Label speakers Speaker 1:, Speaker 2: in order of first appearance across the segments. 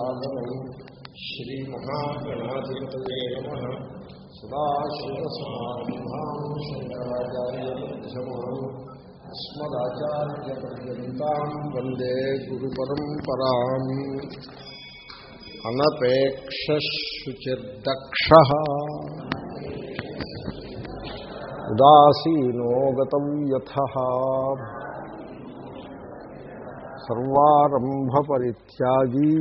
Speaker 1: సాధనం శ్రీమహాగణాధిపతయే నమ. సదాశివసమారంభాం శంకరాచార్యమధ్యమాం అస్మదాచార్యపర్యంతాం వందే గురుపరంపరాం. అనపేక్షశుచిర్దక్ష. ఉదాసీనో గతం యథ సర్వారంభ పరిత్యాగీ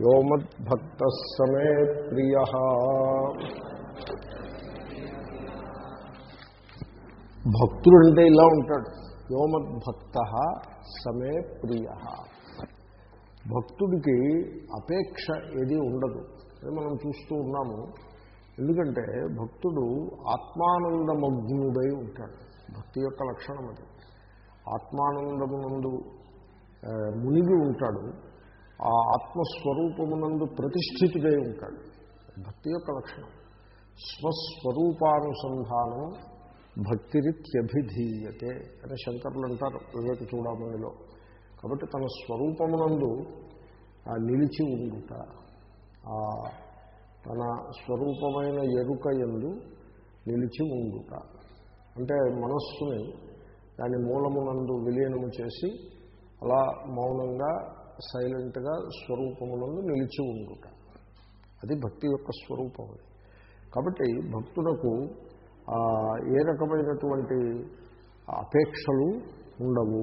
Speaker 1: యోమద్భక్త సమే ప్రియ. భక్తుడు అంటే ఇలా ఉంటాడు. వ్యోమద్భక్త సమే ప్రియ. భక్తుడికి అపేక్ష ఏది ఉండదు. అది మనం చూస్తూ ఉన్నాము. ఎందుకంటే భక్తుడు ఆత్మానందమగ్నుడై ఉంటాడు. భక్తి యొక్క లక్షణం అది. ఆత్మానందమునందు మునిగి ఉంటాడు. ఆ ఆత్మస్వరూపమునందు ప్రతిష్ఠితుడై ఉంటాడు. భక్తి యొక్క లక్షణం. స్వస్వరూపానుసంధానం భక్తిరిత్యభిధీయతే అని శంకర్లు అంటారు వివేక చూడమనిలో కాబట్టి తన స్వరూపమునందు నిలిచి ఉండుట తన స్వరూపమైన ఎరుక ఎందు నిలిచి ఉండుట. అంటే మనస్సుని దాని మూలమునందు విలీనము చేసి అలా మౌనంగా సైలెంట్గా స్వరూపమునందు నిలిచి ఉండుట. అది భక్తి యొక్క స్వరూపం కాబట్టి భక్తులకు ఏ రకమైనటువంటి అపేక్షలు ఉండవు.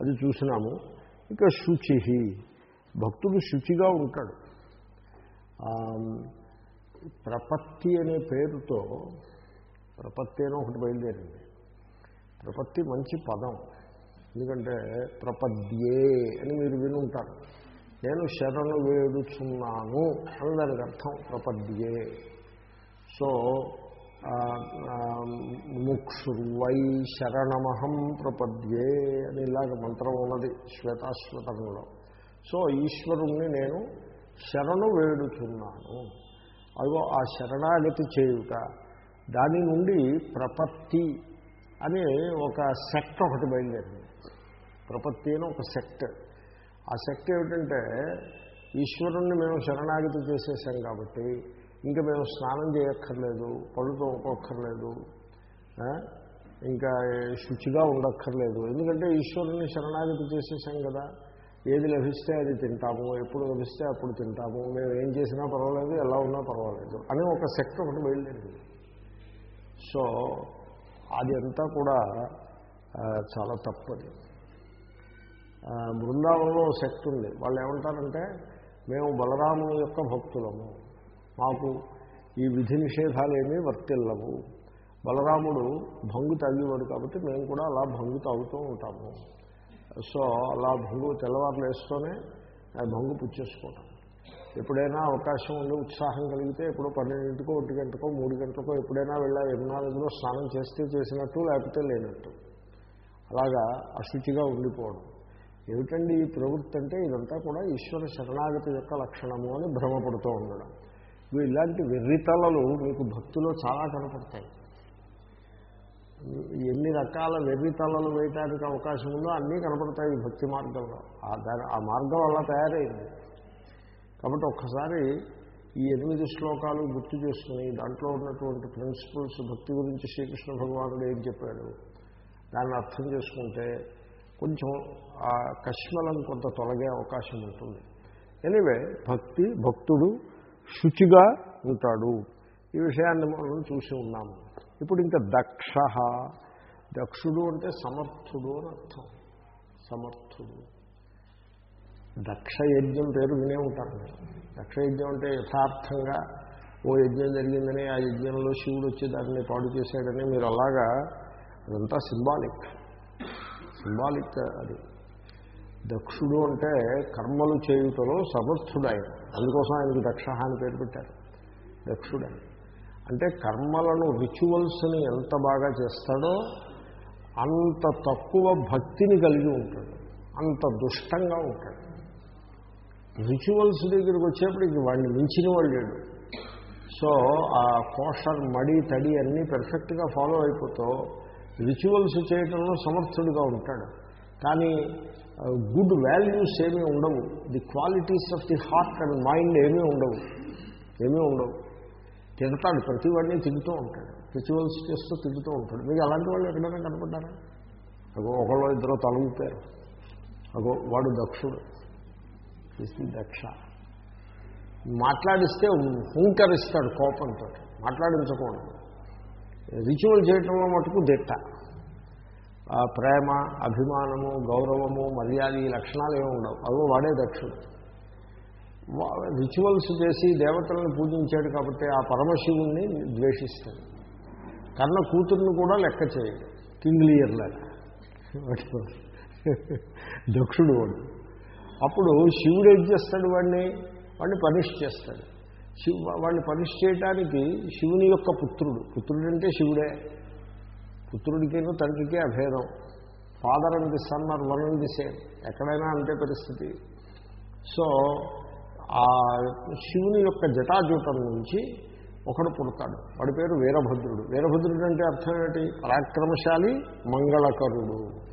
Speaker 1: అది చూసినాము. ఇక శుచి. భక్తుడు శుచిగా ఉంటాడు. ప్రపత్తి అనే పేరుతో ప్రపత్తి అని ఒకటి బయలుదేరింది. ప్రపత్తి మంచి పదం. ఎందుకంటే ప్రపద్యే అని మీరు వినుంటారు. నేను శరణు వేడుచున్నాను అని దానికి అర్థం ప్రపద్యే. సో ముక్షుర్వై శరణమహం ప్రపద్యే అని ఇలాగ మంత్రం ఉన్నది శ్వేతాశ్వతంలో. సో ఈశ్వరుణ్ణి నేను శరణు వేడుచున్నాను. అదిగో ఆ శరణాగతి చేయుట. దాని నుండి ప్రపత్తి అని ఒక సెక్ట్ ఒకటి బయలుదేరింది. ప్రపత్తి అని ఒక సెక్ట్. ఆ సెక్ట్ ఏమిటంటే ఈశ్వరుణ్ణి మేము శరణాగతి చేసేసాం కాబట్టి ఇంకా మేము స్నానం చేయక్కర్లేదు పళ్ళు తోముకోక్కర్లేదు ఇంకా శుచిగా ఉండక్కర్లేదు. ఎందుకంటే ఈశ్వరుణ్ణి శరణాగతి చేసేసాం కదా. ఏది లభిస్తే అది తింటాము ఎప్పుడు లభిస్తే అప్పుడు తింటాము మేము ఏం చేసినా పర్వాలేదు ఎలా ఉన్నా పర్వాలేదు అని ఒక సెక్ట్ ఒకటి బయలుదేరింది. సో అది అంతా కూడా చాలా తప్పది. బృందావనంలో శక్తి ఉంది. వాళ్ళు ఏమంటారంటే మేము బలరాముని యొక్క భక్తులము. మాకు ఈ విధి నిషేధాలు ఏమీ వర్తిల్లవు. బలరాముడు భంగు తగ్గేవాడు కాబట్టి మేము కూడా అలా భంగు తగ్గుతూ ఉంటాము. సో అలా భంగు తెల్లవారులు వేస్తూనే భంగు పుచ్చేసుకోవటం. ఎప్పుడైనా అవకాశం ఉండి ఉత్సాహం కలిగితే ఎప్పుడో పన్నెండింటికో ఒంటి గంటకో మూడు గంటలకో ఎప్పుడైనా వెళ్ళా యమునా స్నానం చేస్తే చేసినట్టు లేకపోతే లేనట్టు. అలాగా అశుచిగా ఉండిపోవడం. ఏమిటండి ఈ ప్రవృత్తి అంటే ఇదంతా కూడా ఈశ్వర శరణాగతి యొక్క లక్షణము అని భ్రమపడుతూ ఉండడం. ఇవి ఇలాంటి వెర్రితలలు మీకు భక్తిలో చాలా కనపడతాయి. ఎన్ని రకాల వెర్రితలలు వేయటానికి అవకాశం ఉందో అన్నీ కనపడతాయి ఈ భక్తి మార్గంలో. ఆ దాని ఆ మార్గం అలా తయారైంది. కాబట్టి ఒక్కసారి ఈ ఎనిమిది శ్లోకాలు గుర్తు చేసుకుని దాంట్లో ఉన్నటువంటి ప్రిన్సిపల్స్ భక్తి గురించి శ్రీకృష్ణ భగవానుడు ఏం చెప్పాడు? దాన్ని అర్థం చేసుకుంటే కొంచెం ఆ కష్మలం కొంత తొలగే అవకాశం ఉంటుంది. ఎనివే భక్తి భక్తుడు శుచిగా ఉంటాడు. ఈ విషయాన్ని మనం చూసి ఉన్నాము. ఇప్పుడు ఇంకా దక్ష. దక్షుడు అంటే సమర్థుడు అని అర్థం. సమర్థుడు. దక్షయజ్ఞం పేరు వినే ఉంటారు. మీరు దక్ష యజ్ఞం అంటే యథార్థంగా ఓ యజ్ఞం జరిగిందని ఆ యజ్ఞంలో శివుడు వచ్చి దాన్ని పాడు చేశాడని మీరు అలాగా అదంతా సింబాలిక్. సింబాలిక్ అది. దక్షుడు అంటే కర్మలు చేయుటలో సమర్థుడు ఆయన అందుకోసం ఆయనకి దక్ష అని పేరు పెట్టారు. దక్షుడు. అంటే కర్మలను రిచువల్స్ని ఎంత బాగా చేస్తాడో అంత తక్కువ భక్తిని కలిగి ఉంటాడు. అంత దుష్టంగా ఉంటాడు. రిచువల్స్ దగ్గరికి వచ్చేప్పటికి వాడిని మించిన వాడు లేడు. సో ఆ కోషర్ మడి తడి అన్నీ పెర్ఫెక్ట్గా ఫాలో అయిపోతూ రిచువల్స్ చేయటంలో సమర్థుడిగా ఉంటాడు. కానీ గుడ్ వాల్యూస్ ఏమీ ఉండవు. The qualities of the heart and mind ఏమీ ఉండవు. ఏమీ ఉండవు. తిడతాడు. ప్రతి వాడిని తింటూ ఉంటాడు. రిచువల్స్ చేస్తూ తింటూ ఉంటాడు. మీకు అలాంటి వాళ్ళు ఎక్కడైనా కనపడ్డారా? అగో ఒకళ్ళు ఇద్దరు తలుగుతారు అగో వాడు దక్షుడు. ఇది దక్ష. మాట్లాడిస్తే హుంకరిస్తాడు కోపంతో. మాట్లాడించకూడదు. రిచువల్ చేయటంలో మటుకు దిట్ట. ఆ ప్రేమ అభిమానము గౌరవము మర్యాద ఈ లక్షణాలు ఏమి ఉండవు. అవి వాడే దక్షుడు. రిచువల్స్ చేసి దేవతలను పూజించాడు కాబట్టి ఆ పరమశివుణ్ణి ద్వేషిస్తాడు కన్న కూతుర్ని కూడా లెక్క చేయడు. కింగ్లియర్లాగా దక్షుడు వాడు. అప్పుడు శివుడు ఏం చేస్తాడు వాడిని? వాడిని పనిష్ చేస్తాడు. శివు వాడిని పనిష్ చేయటానికి శివుని యొక్క పుత్రుడు. పుత్రుడు అంటే శివుడే. పుత్రుడికేనో తండ్రికి అభేదం. Father and the son are one and the same ఎక్కడైనా అంతే పరిస్థితి. సో ఆ శివుని యొక్క జటాజూటం నుంచి ఒకడు పుడతాడు. వాడి పేరు వీరభద్రుడు. వీరభద్రుడు అంటే అర్థం ఏమిటి పరాక్రమశాలి మంగళకరుడు.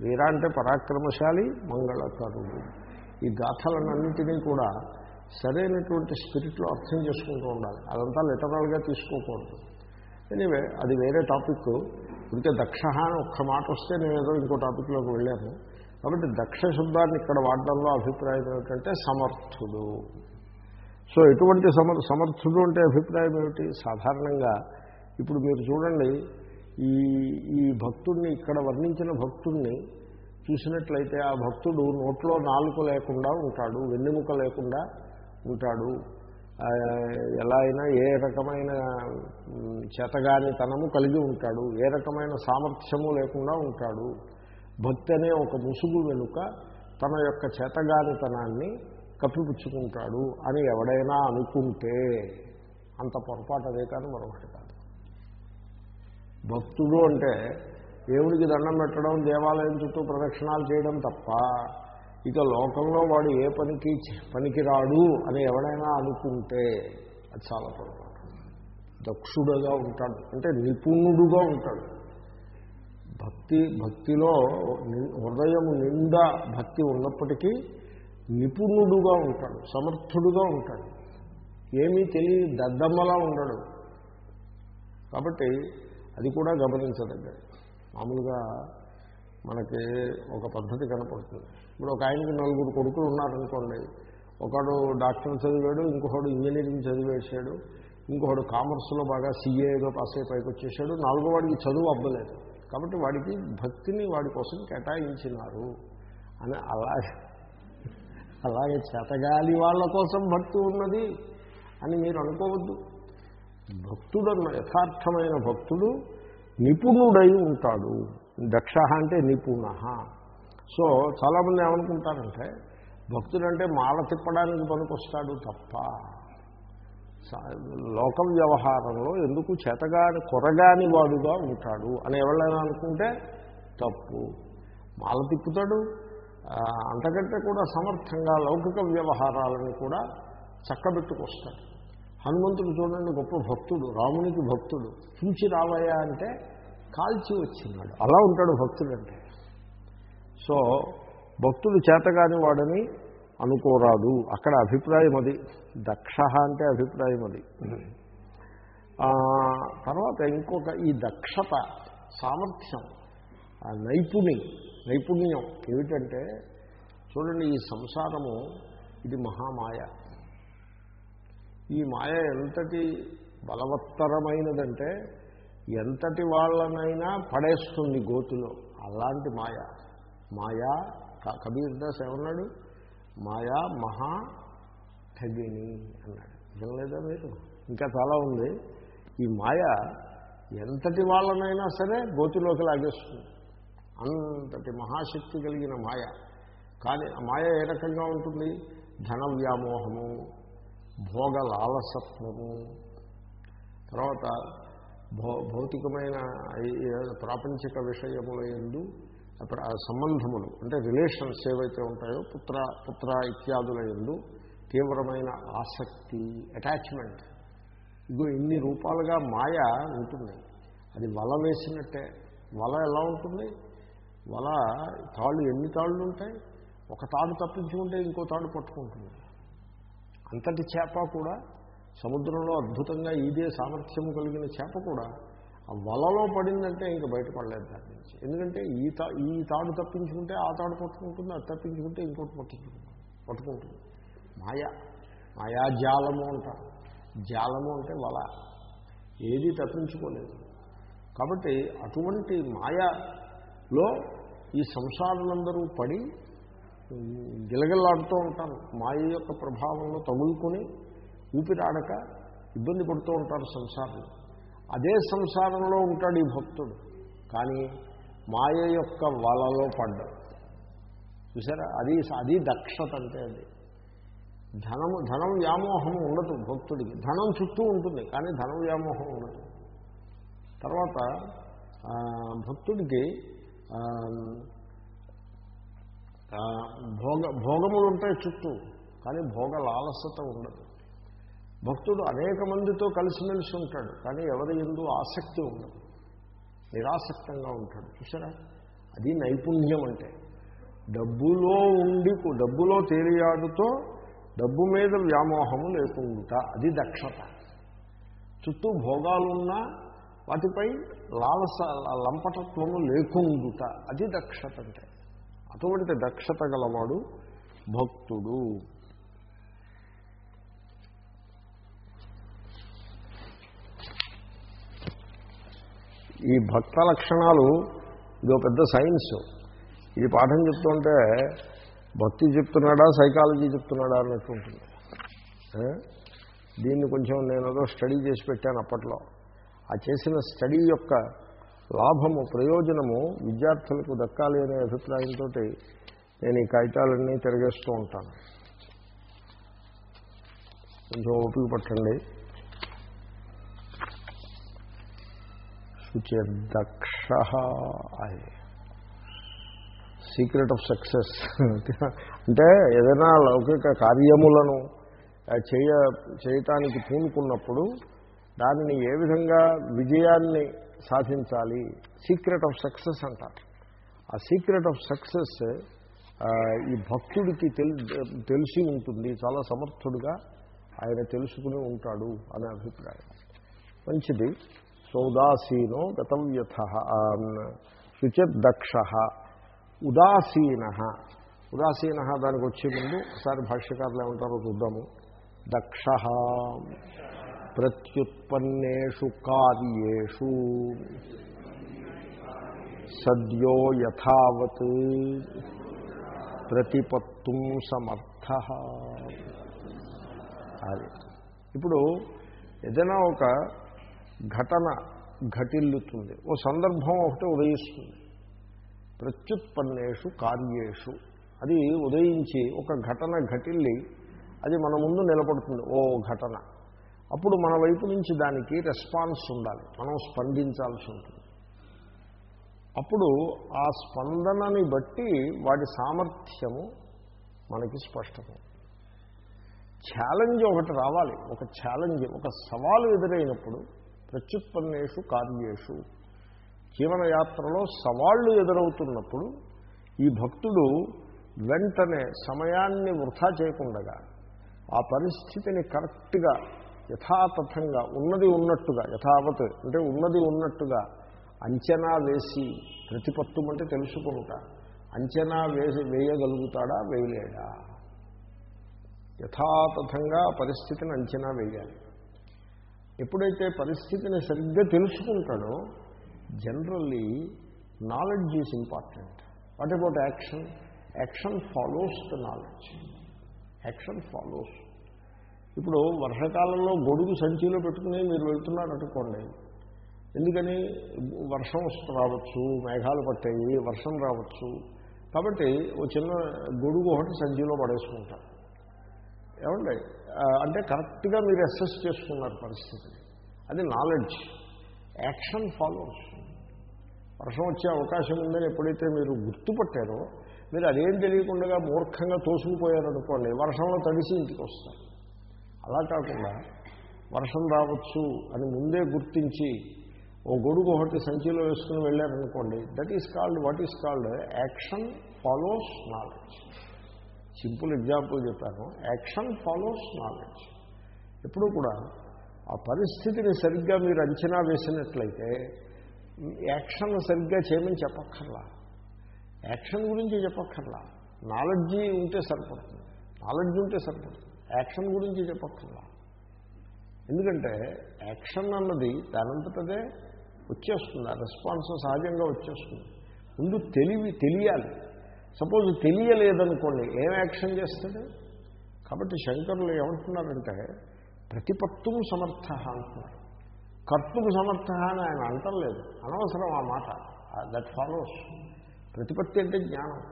Speaker 1: వీర అంటే పరాక్రమశాలి మంగళకరుడు. ఈ గాథలన్నింటినీ కూడా సరైనటువంటి స్పిరిట్లో అర్థం చేసుకుంటూ ఉండాలి. అదంతా లిటరల్గా తీసుకోకూడదు. ఎనివే అది వేరే టాపిక్. ఇంకే దక్ష అని ఒక్క మాట వస్తే నేను ఏదో ఇంకో టాపిక్లోకి వెళ్ళాను. కాబట్టి దక్ష శబ్దాన్ని ఇక్కడ వాడడంలో అభిప్రాయం ఏమిటంటే సమర్థుడు. సో ఎటువంటి సమర్ సమర్థుడు అంటే అభిప్రాయం ఏమిటి? సాధారణంగా ఇప్పుడు మీరు చూడండి ఈ ఈ భక్తుడిని ఇక్కడ వర్ణించిన భక్తుడిని చూసినట్లయితే ఆ భక్తుడు నోట్లో నాలుక లేకుండా ఉంటాడు వెన్నెముక లేకుండా ఉంటాడు. ఎలా అయినా ఏ రకమైన చేతగానితనము కలిగి ఉంటాడు ఏ రకమైన సామర్థ్యము లేకుండా ఉంటాడు. భక్తి అనే ఒక ముసుగు వెనుక తన యొక్క చేతగానితనాన్ని కప్పిపుచ్చుకుంటాడు అని ఎవడైనా అనుకుంటే అంత పొరపాటు అదే కానీ మరొకటి. భక్తుడు అంటే దేవుడికి దండం పెట్టడం దేవాలయం చుట్టూ ప్రదక్షిణాలు చేయడం తప్ప ఇక లోకంలో వాడు ఏ పనికి పనికి రాడు అని ఎవడైనా అనుకుంటే అది చాలా పొరపాటు. దక్షుడుగా ఉంటాడు అంటే నిపుణుడుగా ఉంటాడు. భక్తి భక్తిలో హృదయం నిండా భక్తి ఉన్నప్పటికీ నిపుణుడుగా ఉంటాడు సమర్థుడుగా ఉంటాడు. ఏమీ తెలియ దద్దమ్మలా ఉండడు. కాబట్టి అది కూడా గమనించదగ్గది. మామూలుగా మనకి ఒక పద్ధతి కనపడుతుంది. ఇప్పుడు ఒక ఆయనకి నలుగురు కొడుకులు ఉన్నారనుకోండి ఒకడు డాక్టర్ చదివాడు ఇంకొకడు ఇంజనీరింగ్ చదివేశాడు ఇంకొకడు కామర్స్లో బాగా సీఏగా పాస్ అయి పైకి వచ్చేసాడు నాలుగో వాడికి చదువు అవ్వలేదు కాబట్టి వాడికి భక్తిని వాడి కోసం కేటాయించినారు. అని అలాగే అలాగే చేతగాలి వాళ్ళ కోసం భక్తి ఉన్నది అని మీరు అనుకోవద్దు. భక్తుడన్న యథార్థమైన భక్తుడు నిపుణుడై ఉంటాడు. దక్ష అంటే నిపుణ. సో చాలామంది ఏమనుకుంటారంటే భక్తుడంటే మాల తిప్పడానికి పనికొస్తాడు తప్ప లోక వ్యవహారంలో ఎందుకు చేతగాని కొరగాని వాడుగా ఉంటాడు అని ఎవరైనా అనుకుంటే తప్పు. మాల తిప్పుతాడు అంతకంటే కూడా సమర్థంగా లౌకిక వ్యవహారాలను కూడా చక్కబెట్టుకొస్తాడు. హనుమంతుడు చూడండి గొప్ప భక్తుడు రామునికి భక్తుడు. చూచి రావయ్యా అంటే కాల్చి వచ్చినాడు అలా ఉంటాడు భక్తుడు అంటే. సో భక్తుడు చేతగాని వాడని అనుకోరాదు. అక్కడ అభిప్రాయం అది. దక్ష అంటే అభిప్రాయం అది. తర్వాత ఇంకొక ఈ దక్షత సామర్థ్యం నైపుణి నైపుణ్యం ఏమిటంటే చూడండి ఈ సంసారము ఇది మహామాయ. ఈ మాయ ఎంతటి బలవత్తరమైనదంటే ఎంతటి వాళ్ళనైనా పడేస్తుంది గోతులో. అలాంటి మాయ. మాయా కబీర్ దాస్ ఏమన్నాడు? మాయా మహా ఠగిని అన్నాడు. వినలేదా మీరు? ఇంకా చాలా ఉంది. ఈ మాయ ఎంతటి వాళ్ళనైనా సరే గోతిలోకి లాగేస్తుంది. అంతటి మహాశక్తి కలిగిన మాయ. కానీ మాయ ఏ రకంగా ఉంటుంది? ధన వ్యామోహము భోగ లాలసత్వము తర్వాత భౌ భౌతికమైన ప్రాపంచిక విషయముల ఎందు సంబంధములు అంటే రిలేషన్స్ ఏవైతే ఉంటాయో పుత్ర పుత్ర ఇత్యాదుల ఎందు తీవ్రమైన ఆసక్తి అటాచ్మెంట్ ఇగో ఇన్ని రూపాలుగా మాయ ఉంటుంది. అది వల వేసినట్టే. వల ఎలా ఉంటుంది? వల తాళ్ళు ఎన్ని తాళ్ళు ఉంటాయి? ఒక తాడు తప్పించుకుంటే ఇంకో తాడు పట్టుకుంటుంది. అంతటి చేప కూడా సముద్రంలో అద్భుతంగా ఇదే సామర్థ్యం కలిగిన చేప కూడా ఆ వలలో పడిందంటే ఇంకా బయటపడలేదు దాని నుంచి. ఎందుకంటే ఈ తా ఈ తాడు తప్పించుకుంటే ఆ తాడు పట్టుకుంటుంది అది తప్పించుకుంటే ఇంకోటి పట్టించుకుంటుంది పట్టుకుంటుంది. మాయా మాయా జాలము అంటారు జాలము అంటే వల. ఏది తప్పించుకోలేదు. కాబట్టి అటువంటి మాయలో ఈ సంసారులందరూ పడి గిలగిల్లాడుతూ ఉంటారు. మాయ యొక్క ప్రభావంలో తగులుకొని ఊపిరాడక ఇబ్బంది పడుతూ ఉంటారు సంసారంలో. అదే సంసారంలో ఉంటాడు ఈ భక్తుడు. కానీ మాయ యొక్క వలలో పడ్డాడు. చూసారా? అది అది దక్షత అంటే అది. ధనము ధనం వ్యామోహం ఉండదు భక్తుడికి. ధనం చుట్టూ ఉంటుంది కానీ ధనం వ్యామోహం ఉండదు. తర్వాత భక్తుడికి భోగ భోగములు ఉంటాయి చుట్టూ కానీ భోగ లాలసత ఉండదు. భక్తుడు అనేక మందితో కలిసిమెలిసి ఉంటాడు కానీ ఎవరి ఎందు ఆసక్తి ఉండదు. నిరాసక్తంగా ఉంటాడు. చూసారా? అది నైపుణ్యం అంటే. డబ్బులో ఉండి డబ్బులో తేలియాడుతో డబ్బు మీద వ్యామోహము లేకుండా అది దక్షత. చుట్టూ భోగాలున్నా వాటిపై లాలస లంపటత్వము లేకుండుట అది దక్షత అంటే. అటువంటి దక్షత గలవాడు భక్తుడు. ఈ భక్త లక్షణాలు ఇదో పెద్ద సైన్స్. ఇది పాఠం చెప్తుంటే భక్తి చెప్తున్నాడా సైకాలజీ చెప్తున్నాడా అన్నట్టు ఉంటుంది. దీన్ని కొంచెం నేను ఏదో స్టడీ చేసి పెట్టాను అప్పట్లో. ఆ చేసిన స్టడీ యొక్క లాభము ప్రయోజనము విద్యార్థులకు దక్కాలి అనే అభిప్రాయంతో నేను ఈ కాగితాలన్నీ తిరగేస్తూ ఉంటాను. కొంచెం ఓపిక పట్టండి. శుచిర్దక్ష అది సీక్రెట్ ఆఫ్ సక్సెస్ అంటే ఏదైనా లౌకిక కార్యములను చేయ చేయటానికి పూనుకున్నప్పుడు దానిని ఏ విధంగా విజయాన్ని సాధించాలి. సీక్రెట్ ఆఫ్ సక్సెస్ అంటారు. ఆ సీక్రెట్ ఆఫ్ సక్సెస్ ఈ భక్తుడికి తెలి తెలిసి ఉంటుంది. చాలా సమర్థుడుగా ఆయన తెలుసుకుని ఉంటాడు అనే అభిప్రాయం. మంచిది. సౌదాసీనో గతవ్యథ శుచిర్దక్ష ఉదాసీన. ఉదాసీన దానికి వచ్చే ముందు ఒకసారి భాష్యకారులు ఏమంటారో చూద్దాము. దక్ష. ప్రత్యుత్పన్నేషు కార్యేషు. సద్యో యథావత్ ప్రతిపత్తు సమర్థ. అది. ఇప్పుడు ఏదైనా ఒక ఘటన ఘటిల్లుతుంది ఓ సందర్భం ఒకటి ఉదయిస్తుంది. ప్రత్యుత్పన్నేషు కార్యేషు. అది ఉదయించి ఒక ఘటన ఘటిల్లి అది మన ముందు నిలబడుతుంది ఓ ఘటన. అప్పుడు మన వైపు నుంచి దానికి రెస్పాన్స్ ఉండాలి. మనం స్పందించాల్సి ఉంటుంది. అప్పుడు ఆ స్పందనని బట్టి వాటి సామర్థ్యము మనకి స్పష్టం ఛాలెంజ్ ఒకటి రావాలి. ఒక ఛాలెంజ్ ఒక సవాలు ఎదురైనప్పుడు ప్రత్యుత్పన్నేషు కార్యేషు. జీవనయాత్రలో సవాళ్ళు ఎదురవుతున్నప్పుడు ఈ భక్తుడు వెంటనే సమయాన్ని వృధా చేయకుండా ఆ పరిస్థితిని కరెక్ట్గా యథాతథంగా ఉన్నది ఉన్నట్టుగా యథావత్ అంటే ఉన్నది ఉన్నట్టుగా అంచనా వేసి ప్రతిపత్తు అంటే తెలుసుకుంటా. అంచనా వేసి వేయగలుగుతాడా వేయలేడా? యథాతథంగా ఆ పరిస్థితిని అంచనా వేయాలి. ఎప్పుడైతే పరిస్థితిని సరిగ్గా తెలుసుకుంటాడో generally knowledge is important. What about action? Action follows the knowledge. Action follows. ఇప్పుడు వర్షాకాలంలో గొడుగు సంచిలో పెట్టుకుని మీరు వెళ్తున్నారు అనుకోండి. ఎందుకని? వర్షం రావచ్చు మేఘాలు పట్టాయి వర్షం రావచ్చు. కాబట్టి ఓ చిన్న గొడుగు ఒకటి సంచిలో పడేసుకుంటారు ఏమండి? అంటే కరెక్ట్గా మీరు అసెస్ చేసుకున్నారు పరిస్థితిని అది నాలెడ్జ్. యాక్షన్ ఫాలో వర్షం వచ్చే అవకాశం ఉందని ఎప్పుడైతే మీరు గుర్తుపట్టారో మీరు అదేం తెలియకుండా మూర్ఖంగా తోసుకుపోయారనుకోండి వర్షంలో తడిసి ఇంటికి వస్తారు అలా కాకుండా వర్షం రావచ్చు అని ముందే గుర్తించి ఓ గొడుగు ఒకటి సంచిలో వేసుకుని వెళ్ళారనుకోండి that is called what is called action follows knowledge simple example చెప్పాను యాక్షన్ ఫాలోస్ నాలెడ్జ్ ఎప్పుడు కూడా ఆ పరిస్థితిని సరిగ్గా మీరు అంచనా వేసినట్లయితే యాక్షన్ సరిగ్గా చేయమని చెప్పక్కర్లా. యాక్షన్ గురించి చెప్పక్కర్లా. నాలెడ్జి ఉంటే సరిపడుతుంది. నాలెడ్జ్ ఉంటే సరిపడుతుంది. యాక్షన్ గురించి చెప్పక్కర్లా. ఎందుకంటే యాక్షన్ అన్నది దానంతటదే వచ్చేస్తుంది ఆ రెస్పాన్స్ సహజంగా వచ్చేస్తుంది. ముందు తెలివి తెలియాలి. సపోజ్ తెలియలేదనుకోండి ఏం యాక్షన్ చేస్తాడు కాబట్టి శంకరులు ఏమంటున్నారంటే ప్రతిపత్తుం సమర్థ అంటున్నారు. కర్తుకు సమర్థ అని ఆయన అంటలేదు అనవసరం ఆ మాట. దట్ ఫాలోస్ ప్రతిపత్తి అంటే జ్ఞానం.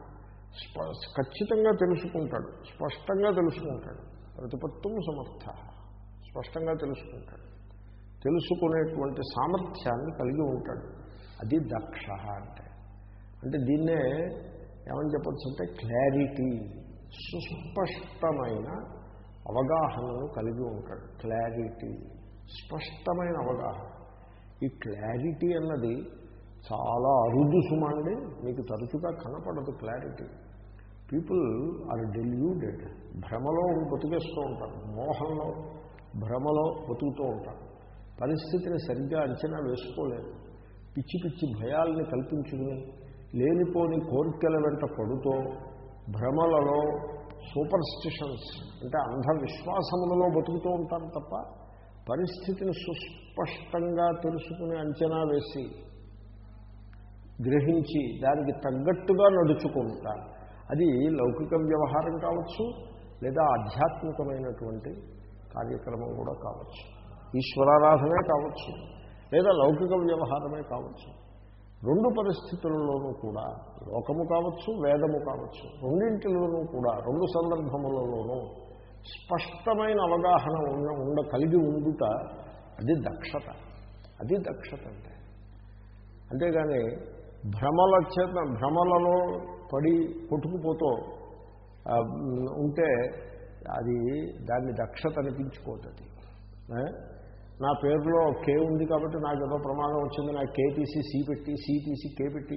Speaker 1: స్ప ఖచ్చితంగా తెలుసుకుంటాడు. స్పష్టంగా తెలుసుకుంటాడు. ప్రతిపత్తుం సమర్థ. స్పష్టంగా తెలుసుకుంటాడు. తెలుసుకునేటువంటి సామర్థ్యాన్ని కలిగి ఉంటాడు. అది దక్ష అంటే. అంటే దీన్నే ఏమని చెప్పచ్చు అంటే క్లారిటీ సుస్పష్టమైన అవగాహనను కలిగి ఉంటాడు. క్లారిటీ స్పష్టమైన అవగాహన. ఈ క్లారిటీ అన్నది చాలా అరుదు సుమండి. మీకు తరచుగా కనపడదు క్లారిటీ. People are deluded. భ్రమలో బతికేస్తూ ఉంటారు. మోహంలో భ్రమలో బతుకుతూ ఉంటారు. పరిస్థితిని సరిగ్గా అంచనా వేసుకోలేరు. పిచ్చి పిచ్చి భయాల్ని కల్పించుకుని లేనిపోని కోరికల వెంట పడుతూ భ్రమలలో సూపర్ స్టిషన్స్ అంటే అంధవిశ్వాసములలో బతుకుతూ ఉంటారు తప్ప పరిస్థితిని సుస్పష్టంగా తెలుసుకుని అంచనా వేసి గ్రహించి దానికి తగ్గట్టుగా నడుచుకుంటారు. అది లౌకిక వ్యవహారం కావచ్చు లేదా ఆధ్యాత్మికమైనటువంటి కార్యక్రమం కూడా కావచ్చు. ఈశ్వరారాధనే కావచ్చు లేదా లౌకిక వ్యవహారమే కావచ్చు. రెండు పరిస్థితులలోనూ కూడా లోకము కావచ్చు వేదము కావచ్చు రెండింటిలోనూ కూడా రెండు సందర్భములలోనూ స్పష్టమైన అవగాహన ఉన్న ఉండ కలిగి ఉండుట అది దక్షత. అది దక్షత అంటే. అంతేగాని భ్రమల చేత భ్రమలలో పడి కొట్టుకుపోతూ ఉంటే అది దాన్ని దక్షత అనిపించుకోతుంది నా పేరులో కే ఉంది కాబట్టి నాకు ఏదో ప్రమాదం వచ్చింది నాకు కే తీసి సి పెట్టి సి తీసి కే పెట్టి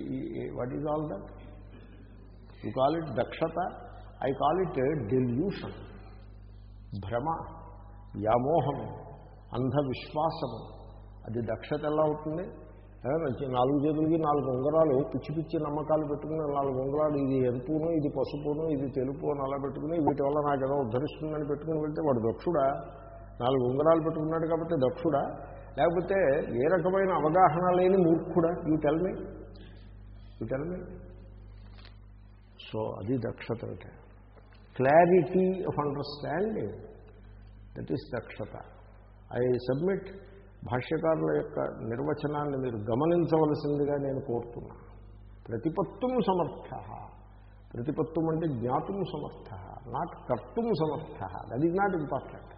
Speaker 1: what is all that you call it దక్షత ఐ కాల్ ఇట్ డెల్యూషన్ భ్రమ వ్యామోహము అంధవిశ్వాసము. అది దక్షత ఎలా అవుతుంది? నాలుగు చేతులకి నాలుగు ఉంగరాలు పిచ్చి పిచ్చి నమ్మకాలు పెట్టుకుని నాలుగు ఉంగరాలు ఇది ఎరుపును ఇది పసుపును ఇది తెలుపు అని అలా పెట్టుకుని వీటి వల్ల నాకు ఏదో ఉద్ధరిస్తుందని పెట్టుకుని వెళ్తే వాడు దక్షుడా. నాలుగు ఉంగరాలు పెట్టుకున్నాడు కాబట్టి దక్షుడా. లేకపోతే ఏ రకమైన అవగాహన లేని మూర్ఖుడా? You tell me you tell me so అది దక్షత అంటే. Clarity of understanding that is దక్షత. ఐ సబ్మిట్ భాష్యకారుల యొక్క నిర్వచనాన్ని మీరు గమనించవలసిందిగా నేను కోరుతున్నా ప్రతిపత్తుము సమర్థ. ప్రతిపత్తుం అంటే జ్ఞాతుం సమర్థ నాట్ కర్తుం సమర్థ. దట్ ఈజ్ నాట్ ఇంపార్టెంట్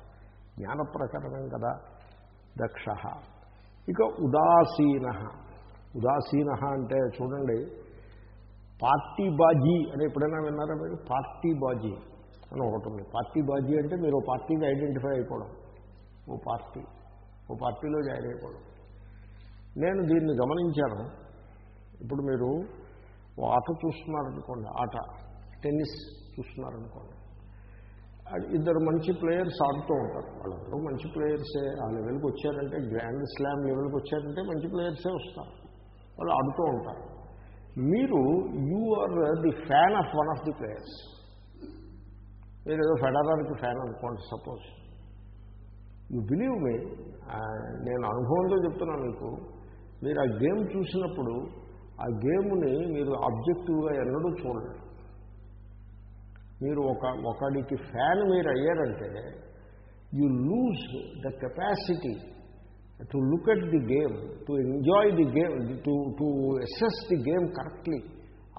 Speaker 1: జ్ఞాన ప్రకరణం కదా. దక్ష. ఇక ఉదాసీన. ఉదాసీన అంటే చూడండి పార్టీ బాజీ అని ఎప్పుడైనా విన్నారా మీరు? పార్టీ బాజీ అని ఒకటి ఉంది. పార్టీ బాజీ అంటే మీరు పార్టీకి ఐడెంటిఫై అయిపోవడం. ఓ పార్టీ. ఓ పార్టీలో జాయిన్ అయిపోవడం. నేను దీన్ని గమనించాను. ఇప్పుడు మీరు ఓ ఆట చూస్తున్నారనుకోండి ఆట టెన్నిస్ చూస్తున్నారనుకోండి. ఇద్దరు మంచి ప్లేయర్స్ ఆడుతూ ఉంటారు. వాళ్ళందరూ మంచి ప్లేయర్సే. ఆ లెవెల్కి వచ్చారంటే గ్రాండ్ స్లామ్ లెవెల్కి వచ్చారంటే మంచి ప్లేయర్సే వస్తారు. వాళ్ళు ఆడుతూ ఉంటారు. మీరు you are the fan of one of the players. మీరు ఏదో ఫెడరర్కి ఫ్యాన్ అనుకోండి సపోజ్. You believe me? నేను అనుభవంతో చెప్తున్నాను మీకు. మీరు ఆ గేమ్ చూసినప్పుడు ఆ గేమ్ని మీరు ఆబ్జెక్టివ్గా ఎన్నడూ చూడండి మీరు ఒక ఒకడికి ఫ్యాన్ మీరు అయ్యారంటే you lose the capacity to look at the game to enjoy the game to to assess the game correctly.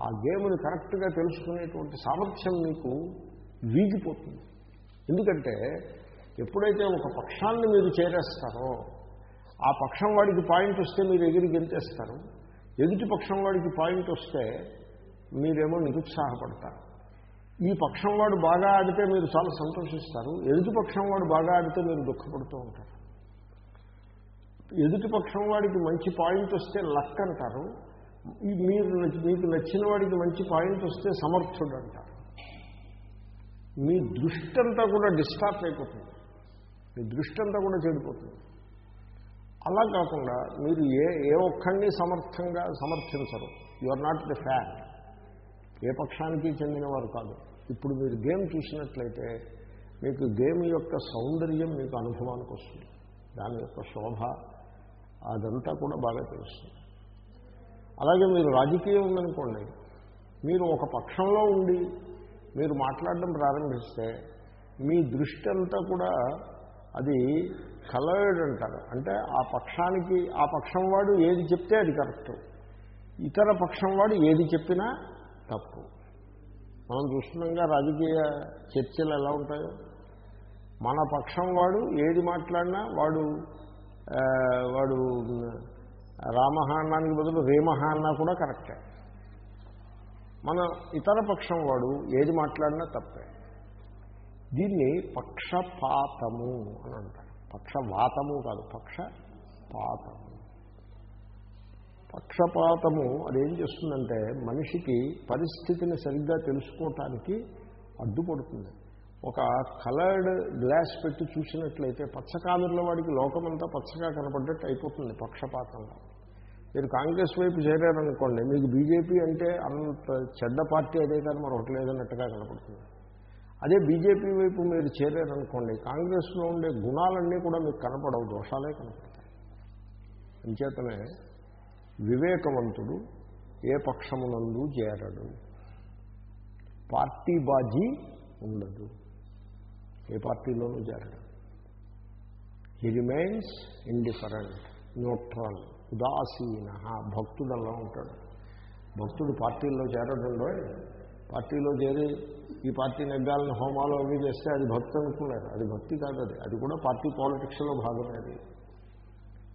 Speaker 1: ఆ గేమ్ని కరెక్ట్గా తెలుసుకునేటువంటి సామర్థ్యం మీకు వీగిపోతుంది. ఎందుకంటే ఎప్పుడైతే ఒక పక్షాన్ని మీరు చేరేస్తారో ఆ పక్షం వాడికి పాయింట్ వస్తే మీరు ఎగిరి గెలిచేస్తారు ఎదుటి పక్షం వాడికి పాయింట్ వస్తే మీరేమో నిరుత్సాహపడతారు. ఈ పక్షం వాడు బాగా ఆడితే మీరు చాలా సంతోషిస్తారు. ఎదుటి పక్షం వాడు బాగా ఆడితే మీరు దుఃఖపడుతూ ఉంటారు. ఎదుటి పక్షం వాడికి మంచి పాయింట్ వస్తే లక్ అంటారు. మీరు మీకు నచ్చిన వాడికి మంచి పాయింట్ వస్తే సమర్థుడు అంటారు. మీ దృష్టి అంతా కూడా డిస్టార్ట్ అయిపోతుంది. మీ దృష్టి అంతా కూడా చెడిపోతుంది. అలా కాకుండా మీరు ఏ ఏ ఒక్కడిని సమర్థంగా సమర్థించరు. You are not the fan ఏ పక్షానికి చెందినవారు కాదు. ఇప్పుడు మీరు గేమ్ చూసినట్లయితే మీకు గేమ్ యొక్క సౌందర్యం మీకు అనుభవానికి వస్తుంది. దాని యొక్క శోభ అదంతా కూడా బాగా తెలుస్తుంది. అలాగే మీరు రాజకీయం ఉందనుకోండి మీరు ఒక పక్షంలో ఉండి మీరు మాట్లాడడం ప్రారంభిస్తే మీ దృష్టి అంతా కూడా అది కలర్డ్ అంటారు అంటే ఆ పక్షానికి ఆ పక్షం వాడు ఏది చెప్తే అది కరెక్ట్. ఇతర పక్షం వాడు ఏది చెప్పినా తప్పు. మనం చూస్తున్నాంగా రాజకీయ చర్చలు ఎలా ఉంటాయో. మన పక్షం వాడు ఏది మాట్లాడినా వాడు వాడు రామహాన్నానికి బదులు రేమహ కూడా కరెక్టే. మన ఇతర పక్షం వాడు ఏది మాట్లాడినా తప్పే. దీన్ని పక్షపాతము అని అంటారు. పక్షవాతము కాదు పక్షపాతము. పక్షపాతము అదేం చేస్తుందంటే మనిషికి పరిస్థితిని సరిగ్గా తెలుసుకోవటానికి అడ్డుపడుతుంది. ఒక కలర్డ్ గ్లాస్ పెట్టి చూసినట్లయితే పచ్చకాదుల వాడికి లోకమంతా పచ్చగా కనపడ్డట్టు అయిపోతుంది పక్షపాతంలో మీరు కాంగ్రెస్ వైపు చేరారనుకోండి మీకు బీజేపీ అంటే అంత చెడ్డ పార్టీ అదే కానీ మరొకటి లేదన్నట్టుగా కనపడుతుంది. అదే బీజేపీ వైపు మీరు చేరారనుకోండి కాంగ్రెస్లో ఉండే గుణాలన్నీ కూడా మీకు కనపడవు దోషాలే కనపడతాయి. అంచేతనే వివేకవంతుడు ఏ పక్షమునందు చేరడు. పార్టీ బాజీ ఉండదు. ఏ పార్టీలోనూ చేరడు. హీ రిమైన్స్ ఇండిఫరెంట్ న్యూట్రల్ ఉదాసీన భక్తుడు అలా ఉంటాడు. భక్తుడు పార్టీల్లో చేరడంలో పార్టీలో చేరి ఈ పార్టీ నెగ్గాలని హోమాలు అవి చేస్తే అది భక్తి అనుకున్నారు. అది భక్తి కాదు అది. అది కూడా పార్టీ పాలిటిక్స్లో భాగమే అది.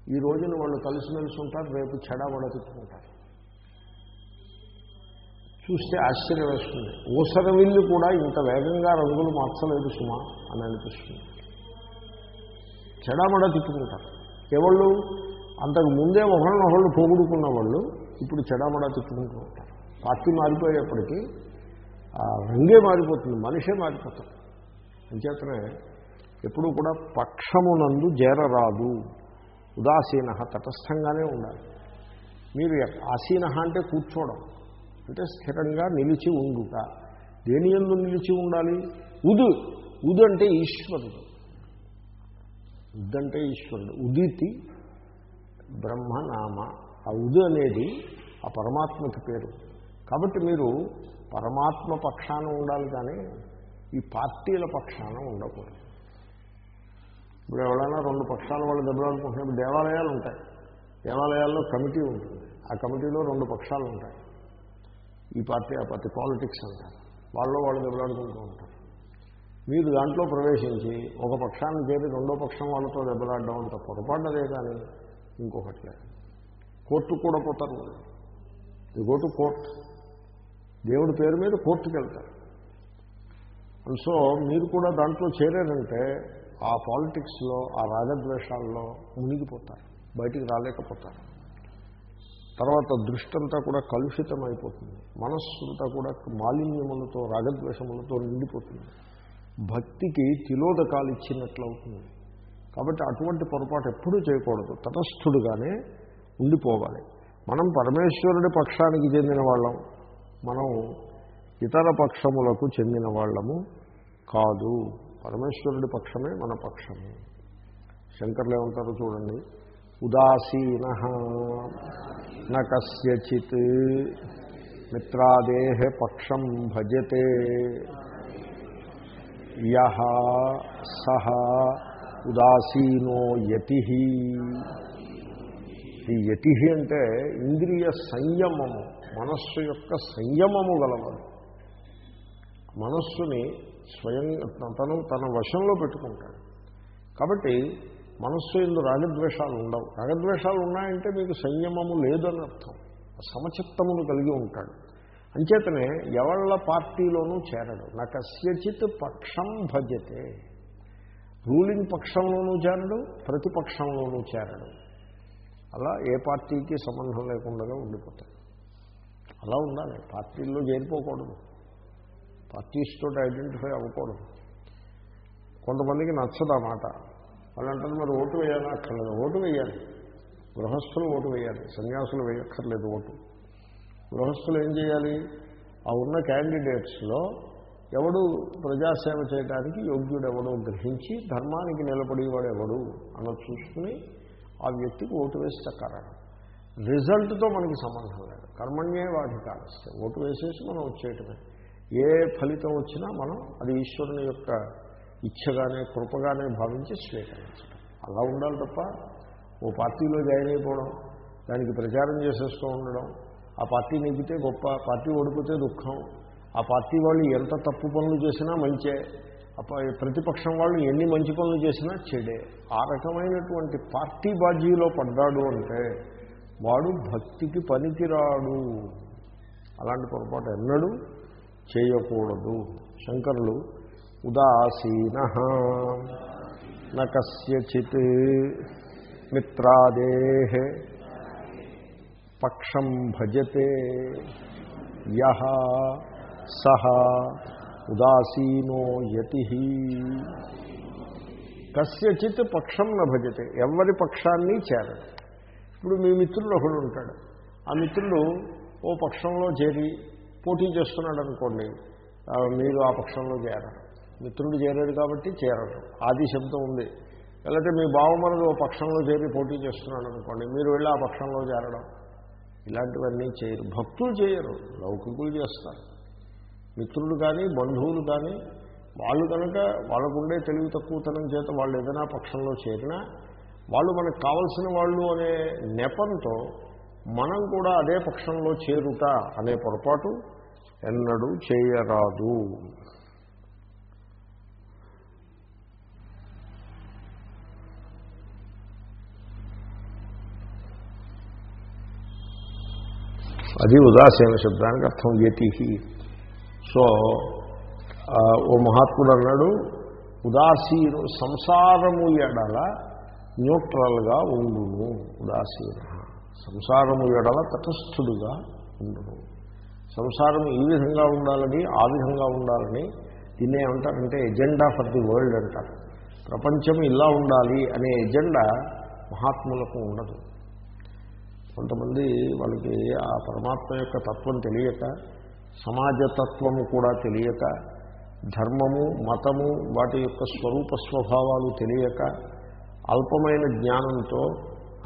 Speaker 1: ఈ రోజున వాళ్ళు కలిసిమెలిసి ఉంటారు రేపు చెడ తిట్టుకుంటారు చూస్తే ఆశ్చర్యం వేస్తుంది. ఊసరవిల్లు కూడా ఇంత వేగంగా రంగులు మార్చలేదు సుమా అని అనిపిస్తుంది. చెడమడ తిట్టుకుంటారు ఎవళ్ళు? అంతకు ముందే ఒకళ్ళనొకళ్ళు పోగొడుకున్న వాళ్ళు ఇప్పుడు చెడమడ తిట్టుకుంటూ ఉంటారు. పార్టీ మారిపోయేప్పటికీ రంగే మారిపోతుంది మనిషే మారిపోతుంది అంచేతనే ఎప్పుడూ కూడా పక్షమునందు చేరరాదు ఉదాసీన తటస్థంగానే ఉండాలి. మీరు ఆసీన అంటే కూర్చోవడం అంటే స్థిరంగా నిలిచి ఉండుట. దేని ఎందు నిలిచి ఉండాలి? ఉదు ఉదు అంటే ఈశ్వరుడు. ఉద్దంటే ఈశ్వరుడు. ఉదితి బ్రహ్మనామ. ఆ ఉదు అనేది ఆ పరమాత్మకి పేరు. కాబట్టి మీరు పరమాత్మ పక్షాన ఉండాలి కానీ ఈ పార్టీల పక్షాన ఉండకూడదు. ఇప్పుడు ఎవరైనా రెండు పక్షాల వాళ్ళు దెబ్బలాడుకుంటున్నప్పుడు దేవాలయాలు ఉంటాయి. దేవాలయాల్లో కమిటీ ఉంటుంది. ఆ కమిటీలో రెండు పక్షాలు ఉంటాయి. ఈ పార్టీ ఆ పార్టీ పాలిటిక్స్ అంటారు. వాళ్ళు వాళ్ళు దెబ్బలాడుకుంటూ ఉంటారు. మీరు దాంట్లో ప్రవేశించి ఒక పక్షాన్ని చేరి రెండో పక్షం వాళ్ళతో దెబ్బలాడడం అంత పొరపాటుదే కానీ ఇంకొకటి లేదు. కోర్టు కూడా పోతారు ఇది గో టు కోర్టు. దేవుడి పేరు మీద కోర్టుకు వెళ్తారు సో మీరు కూడా దాంట్లో చేరారంటే ఆ పాలిటిక్స్లో ఆ రాగద్వేషాల్లో మునిగిపోతారు. బయటికి రాలేకపోతారు. తర్వాత దృష్టంతా కూడా కలుషితం అయిపోతుంది మనస్సుంతా కూడా మాలిన్యములతో రాగద్వేషములతో నిండిపోతుంది. భక్తికి తిలోదకాలు ఇచ్చినట్లు అవుతుంది కాబట్టి అటువంటి పొరపాటు ఎప్పుడూ చేయకూడదు. తటస్థుడుగానే ఉండిపోవాలి. మనం పరమేశ్వరుడి పక్షానికి చెందిన వాళ్ళం. మనం ఇతర పక్షములకు చెందిన వాళ్ళము కాదు. పరమేశ్వరుడి పక్షమే మన పక్షము. శంకర్లు ఏమంటారు చూడండి. ఉదాసీన నచిత్ మిత్రాదేహ పక్షం భజతే. యహ సహ ఉదాసీనో యతి. ఈ యతి అంటే ఇంద్రియ సంయమము. మనస్సు యొక్క సంయమము గలవాడు. మనస్సుని స్వయం తను తన వశంలో పెట్టుకుంటాడు. కాబట్టి మనస్సు ఎందు రాగద్వేషాలు ఉండవు. రాగద్వేషాలు ఉన్నాయంటే మీకు సంయమము లేదని అర్థం. సమచిత్తమును కలిగి ఉంటాడు. అంచేతనే ఎవళ్ళ పార్టీలోనూ చేరడు. నా కస్యచిత్ పక్షం భజతే. రూలింగ్ పక్షంలోనూ చేరడు ప్రతిపక్షంలోనూ చేరడు. అలా ఏ పార్టీకి సంబంధం లేకుండా ఉండిపోతాడు అలా ఉండాలి. పార్టీల్లో చేరిపోకూడదు. పార్టీస్ తోటి ఐడెంటిఫై అవ్వకూడదు. కొంతమందికి నచ్చదు ఆ మాట. వాళ్ళు అంటారు మరి ఓటు వేయాలి? అక్కర్లేదు. ఓటు వేయాలి. గృహస్థులు ఓటు వేయాలి. సన్యాసులు వేయక్కర్లేదు ఓటు. గృహస్థులు ఏం చేయాలి? ఆ ఉన్న క్యాండిడేట్స్లో ఎవడు ప్రజాసేవ చేయడానికి యోగ్యుడెవడో గ్రహించి ధర్మానికి నిలబడేవాడు ఎవడు అన్నది చూసుకుని ఆ వ్యక్తికి ఓటు వేసి చక్కారాడు. రిజల్ట్తో మనకి సంబంధం లేదు. కర్మణ్యే వాధికారస్తే ఓటు వేసేసి మనం వచ్చేయటమే. ఏ ఫలితం వచ్చినా మనం అది ఈశ్వరుని యొక్క ఇచ్చగానే కృపగానే భావించి స్వీకరించడం అలా ఉండాలి తప్ప ఓ పార్టీలో జాయిన్ అయిపోవడం దానికి ప్రచారం చేసేస్తూ ఉండడం ఆ పార్టీ నెగ్గితే గొప్ప పార్టీ ఓడిపోతే దుఃఖం ఆ పార్టీ వాళ్ళు ఎంత తప్పు పనులు చేసినా మంచే ప్రతిపక్షం వాళ్ళు ఎన్ని మంచి పనులు చేసినా చెడే. ఆ రకమైనటువంటి పార్టీ బాజీలో పడ్డాడు అంటే వాడు భక్తికి పనికిరాడు. అలాంటి పొరపాటు ఎన్నడూ చేయకూడదు. శంకరులు ఉదాసీన నకస్యచిత్ మిత్రాదే పక్షం భజతే యహ సహ ఉదాసీనో యతి. కస్యచిత్ పక్షం న భజతే ఎవరి పక్షాన్ని చేరడు ఇప్పుడు మీ మిత్రుడు ఒకడు ఉంటాడు. ఆ మిత్రుడు ఓ పక్షంలో చేరి పోటీ చేస్తున్నాడు అనుకోండి మీరు ఆ పక్షంలో చేరరు. మిత్రుడు చేరాడు కాబట్టి చేరరు. ఆది శబ్దం ఉంది. లేకపోతే మీ బావమరుడు ఓ పక్షంలో చేరి పోటీ చేస్తున్నాడు అనుకోండి మీరు వెళ్ళి ఆ పక్షంలో చేరడం. ఇలాంటివన్నీ చేయరు. భక్తులు చేయరు లౌకికులు చేస్తారు. మిత్రులు కానీ బంధువులు కానీ వాళ్ళు కనుక వాళ్ళకుండే తెలివి తక్కువతనం చేత వాళ్ళు ఏదైనా పక్షంలో చేరినా వాళ్ళు మనకు కావలసిన వాళ్ళు అనే నెపంతో మనం కూడా అదే పక్షంలో చేరుట అనే పొరపాటు ఎన్నడూ చేయరాదు. అది ఉదాసీన శబ్దానికి అర్థం యతి సో ఓ మహాత్ముడు అన్నాడు ఉదాసీను సంసారము ఎడల న్యూట్రల్గా ఉండును ఉదాసీన సంసారము ఎడల తటస్థుడుగా ఉండును. సంసారం ఈ విధంగా ఉండాలని ఆ విధంగా ఉండాలని దీన్ని ఏమంటారంటే ఎజెండా ఫర్ ది వరల్డ్ అంటారు. ప్రపంచం ఇలా ఉండాలి అనే ఎజెండా మహాత్ములకు ఉండదు. కొంతమంది వాళ్ళకి ఆ పరమాత్మ యొక్క తత్వం తెలియక సమాజ తత్వము కూడా తెలియక ధర్మము మతము వాటి యొక్క స్వరూప స్వభావాలు తెలియక అల్పమైన జ్ఞానంతో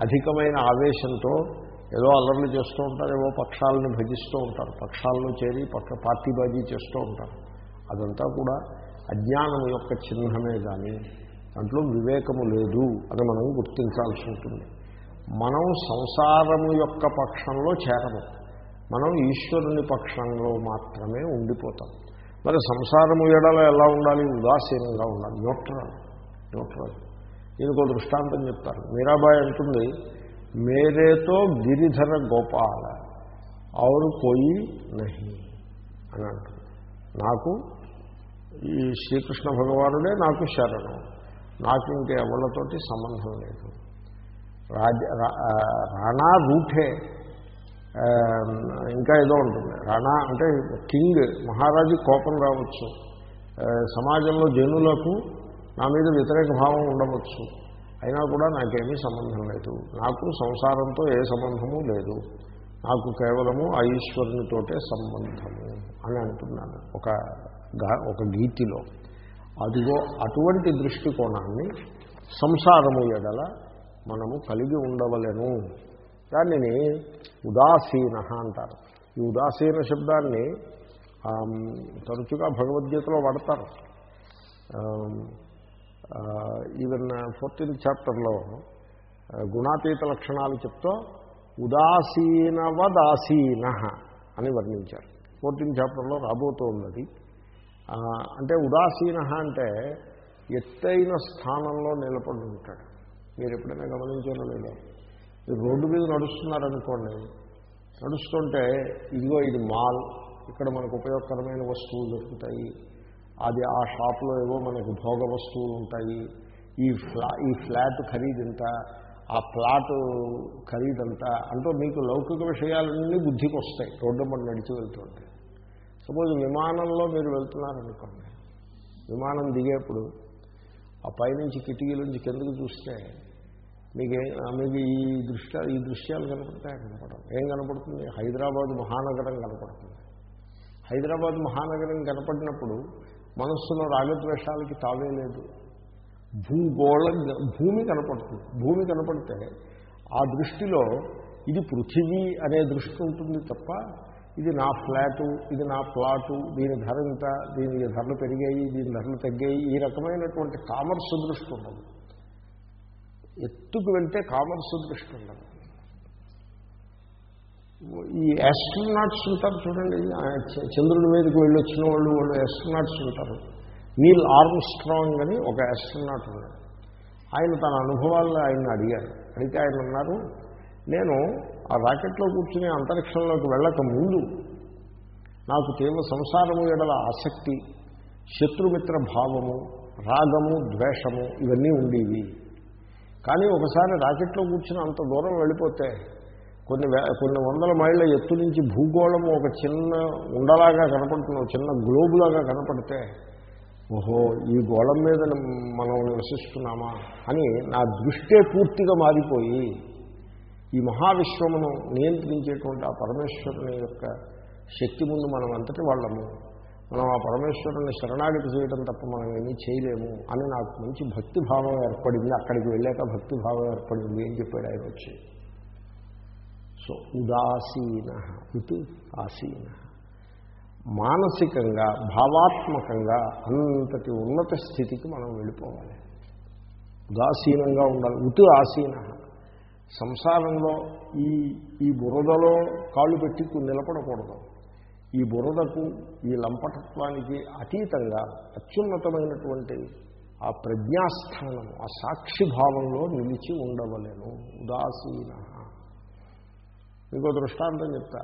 Speaker 1: అధికమైన ఆవేశంతో ఏదో అల్లర్లు చేస్తూ ఉంటారు ఏవో పక్షాలను భజిస్తూ ఉంటారు. పక్షాలను చేరి పక్క పార్టీబాజీ చేస్తూ ఉంటారు. అదంతా కూడా అజ్ఞానం యొక్క చిహ్నమే కానీ దాంట్లో వివేకము లేదు అని మనం గుర్తించాల్సి ఉంటుంది. మనం సంసారము యొక్క పక్షంలో చేరము. మనం ఈశ్వరుని పక్షంలో మాత్రమే ఉండిపోతాం. మరి సంసారము ఎడలో ఎలా ఉండాలి? ఉదాసీనంగా ఉండాలి. Neutral neutral. దీనికి ఒక దృష్టాంతం చెప్తారు. మీరాబాయి అంటుంది మేరేతో గిరిధర గోపాల ఆరు పోయి నహి అని అంటుంది. నాకు ఈ శ్రీకృష్ణ భగవానుడే నాకు శరణం. నాకు ఇంకెవళ్ళతోటి సంబంధం లేదు. రాజ రాణా రూఠే ఇంకా ఏదో ఉంటుంది. రాణా అంటే కింగ్ మహారాజు కోపం రావచ్చు. సమాజంలో జనులకు నా మీద వ్యతిరేక భావం ఉండవచ్చు. అయినా కూడా నాకేమీ సంబంధం లేదు. నాకు సంసారంతో ఏ సంబంధము లేదు. నాకు కేవలము ఆ ఈశ్వరునితోటే సంబంధము అని అంటున్నాను. ఒక ఒక గీతిలో. అదిగో అటువంటి దృష్టికోణాన్ని సంసారము ఎడల మనము కలిగి ఉండవలెను. దానిని ఉదాసీన అంటారు. ఈ ఉదాసీన శబ్దాన్ని తరచుగా భగవద్గీతలో వాడతారు. ఈవెన్ ఫోర్టీన్త్ చాప్టర్లో గుణాతీత లక్షణాలు చెప్తూ ఉదాసీనవదాసీన అని వర్ణించారు. ఫోర్టీన్త్ చాప్టర్లో రాబోతోంది అంటే ఉదాసీన అంటే ఎత్తైన స్థానంలో నిలబడి ఉంటాడు. మీరు ఎప్పుడైనా గమనించారో లేదో? మీరు రోడ్డు మీద నడుస్తున్నారనుకోండి. నడుస్తుంటే ఇదిగో ఇది మాల్. ఇక్కడ మనకు ఉపయోగకరమైన వస్తువులు దొరుకుతాయి. అది ఆ షాప్లో ఏవో మనకు భోగ వస్తువులు ఉంటాయి. ఈ ఫ్లా ఈ ఫ్లాట్ ఖరీదంత ఆ ప్లాట్ ఖరీదంతా అంటూ మీకు లౌకిక విషయాలన్నీ బుద్ధికి వస్తాయి రోడ్డు మనం నడిచి వెళ్తుంటే. సపోజ్ విమానంలో మీరు వెళ్తున్నారనుకోండి. విమానం దిగేప్పుడు ఆ పైనుంచి కిటికీలోంచి కిందకు చూస్తే మీకు మీకు ఈ దృశ్య ఈ దృశ్యాలు కనపడతాయి? కనపడవు. ఏం కనపడుతుంది? హైదరాబాద్ మహానగరం కనపడుతుంది. హైదరాబాద్ మహానగరం కనపడినప్పుడు మనస్సులో రాగద్వేషాలకి తావే లేదు. భూగోళ భూమి కనపడుతుంది. భూమి కనపడితే ఆ దృష్టిలో ఇది పృథివీ అనే దృష్టి ఉంటుంది తప్ప ఇది నా ఫ్లాటు ఇది నా ప్లాటు దీని ధర ఇంత దీని ధరలు పెరిగాయి దీని ధరలు తగ్గాయి ఈ రకమైనటువంటి కామర్స్ దృష్టి ఉండదు. ఎత్తుకు వెళ్తే కామర్స్ దృష్టి ఉండదు. ఈ యాస్ట్రోనాట్స్ ఉంటారు చూడండి చంద్రుడి మీదకి వెళ్ళి వచ్చిన వాళ్ళు వాళ్ళు యాస్ట్రోనాట్స్ ఉంటారు. నీల్ ఆర్మ్ స్ట్రాంగ్ అని ఒక యాస్ట్రోనాట్ ఉన్నాడు. ఆయన తన అనుభవాలను ఆయన అడిగారు. అడిగితే ఆయన అన్నారు నేను ఆ రాకెట్లో కూర్చుని అంతరిక్షంలోకి వెళ్ళక ముందు నాకు తీవ్ర సంసారము ఎడల ఆసక్తి శత్రుమిత్ర భావము రాగము ద్వేషము ఇవన్నీ ఉండేవి. కానీ ఒకసారి రాకెట్లో కూర్చుని అంత దూరం వెళ్ళిపోతే కొన్ని వే కొన్ని వందల మైళ్ళ ఎత్తు నుంచి భూగోళము ఒక చిన్న ఉండలాగా కనపడుతున్న చిన్న గ్లోబులాగా కనపడితే ఓహో ఈ గోళం మీద మనం నివసిస్తున్నామా అని నా దృష్టే పూర్తిగా మారిపోయి ఈ మహావిశ్వమును నియంత్రించేటువంటి ఆ పరమేశ్వరుని యొక్క శక్తి ముందు మనం అంతటి వాళ్ళము. మనం ఆ పరమేశ్వరుని శరణాగతి చేయడం తప్ప మనం ఏమీ చేయలేము అని నాకు మంచి భక్తిభావం ఏర్పడింది. అక్కడికి వెళ్ళాక భక్తిభావం ఏర్పడింది అని చెప్పాడు ఆయన వచ్చి. సో ఉదాసీన ఉత్ ఆసీన. మానసికంగా భావాత్మకంగా అంతటి ఉన్నత స్థితికి మనం వెళ్ళిపోవాలి. ఉదాసీనంగా ఉండాలి. ఉతు ఆసీన. సంసారంలో ఈ ఈ బురదలో కాళ్ళు పెట్టి నిలబడకూడదు. ఈ బురదకు ఈ లంపటత్వానికి అతీతంగా అత్యున్నతమైనటువంటి ఆ ప్రజ్ఞాస్థానము ఆ సాక్షిభావంలో నిలిచి ఉండవలేను. ఉదాసీన. మీకు దృష్టాంతం చెప్తా.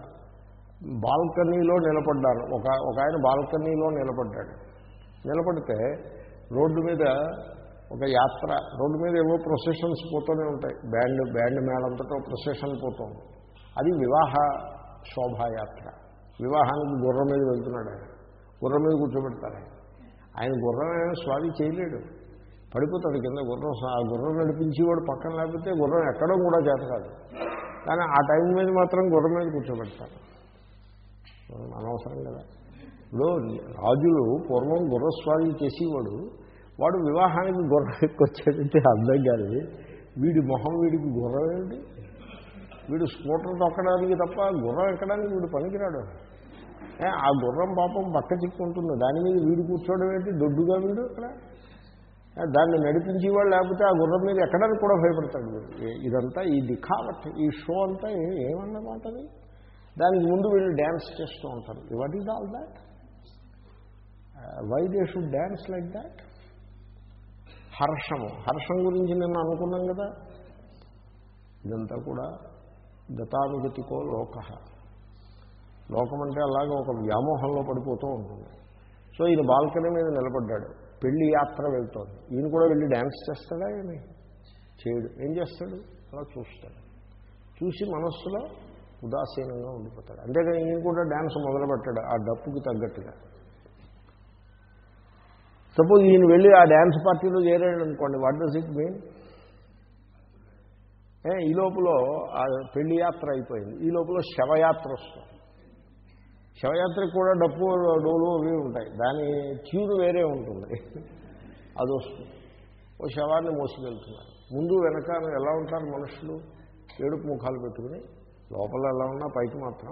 Speaker 1: బాల్కనీలో నిలబడ్డారు. ఒక ఒక ఆయన బాల్కనీలో నిలబడ్డాడు. నిలబడితే రోడ్డు మీద ఒక యాత్ర రోడ్డు మీద ఏవో ప్రొసెషన్స్ పోతూనే ఉంటాయి. బ్యాండ్ బ్యాండ్ మేళంతటో ప్రొసెషన్ పోతుంది. అది వివాహ శోభాయాత్ర వివాహానికి గుర్రం మీద వెళ్తున్నాడు ఆయన. గుర్రం మీద కూర్చోబెడతారు ఆయన. ఆయన గుర్రం ఏమో స్వామి చేయలేడు. పడిపోతాడు కింద గుర్రం ఆ గుర్రం నడిపించేవాడు పక్కన లేకపోతే గుర్రం ఎక్కడో కూడా చేత కాదు. కానీ ఆ టైం మీద మాత్రం గుర్రం మీద కూర్చోబెడతారు. అనవసరం కదా. ఇప్పుడు రాజులు పూర్వం గుర్రస్వామి చేసేవాడు. వాడు వివాహానికి గుర్రం ఎక్కొచ్చాడంటే అర్థం కాదు. వీడి మొహం వీడికి గుర్రం ఏంటి? వీడు స్కూటర్ తొక్కడానికి తప్ప గుర్రం ఎక్కడానికి వీడు పనికిరాడు. ఆ గుర్రం పాపం పక్క చిక్కుంటుంది. దాని మీద వీడు కూర్చోవడం ఏంటి? దొడ్డుగా వీడు అక్కడ దాన్ని దాన్ని వాళ్ళు లేకపోతే ఆ గుర్రం మీద ఎక్కడానికి కూడా భయపడతాడు ఇదంతా ఈ దిఖావట్ ఈ షో అంతా ఏ- ఏమన్నమాట అది? దానికి ముందు వీళ్ళు డ్యాన్స్ చేస్తూ ఉంటారు. What is all that why they should dance like that హర్షము. హర్షం గురించి నేను అనుకున్నాం కదా? ఇదంతా కూడా గతానుగతికో లోక. లోకం అంటే అలాగే ఒక వ్యామోహంలో పడిపోతూ ఉంటుంది. సో ఈయన బాల్కనీ మీద నిలబడ్డాడు. పెళ్ళి యాత్ర వెళ్తోంది. ఈయన కూడా వెళ్ళి డ్యాన్స్ చేస్తాడా ఏమి? చేయడు. ఏం చేస్తాడు? అలా చూస్తాడు. చూసి మనస్సులో ఉదాసీనంగా ఉండిపోతాడు. అంతేగా ఈయన కూడా డ్యాన్స్ మొదలుపెట్టాడు ఆ డప్పుకి తగ్గట్టుగా. సపోజ్ ఈయన వెళ్ళి ఆ డ్యాన్స్ పార్టీలో చేరాడు అనుకోండి వాట్ డస్ ఇట్ మీన్? ఈ లోపల ఆ పెళ్ళి యాత్ర అయిపోయింది. ఈ లోపల శవయాత్ర వస్తుంది. శవయాత్రకు కూడా డప్పు డోలు అవి ఉంటాయి. దాని ట్యూన్ వేరే ఉంటుంది. అది వస్తుంది. ఓ శవాన్ని మోసుకెళ్తున్నారు. ముందు వెనక ఎలా ఉంటారు మనుషులు? ఏడుపు ముఖాలు పెట్టుకుని లోపల ఎలా ఉన్నా పైకి మాత్రం.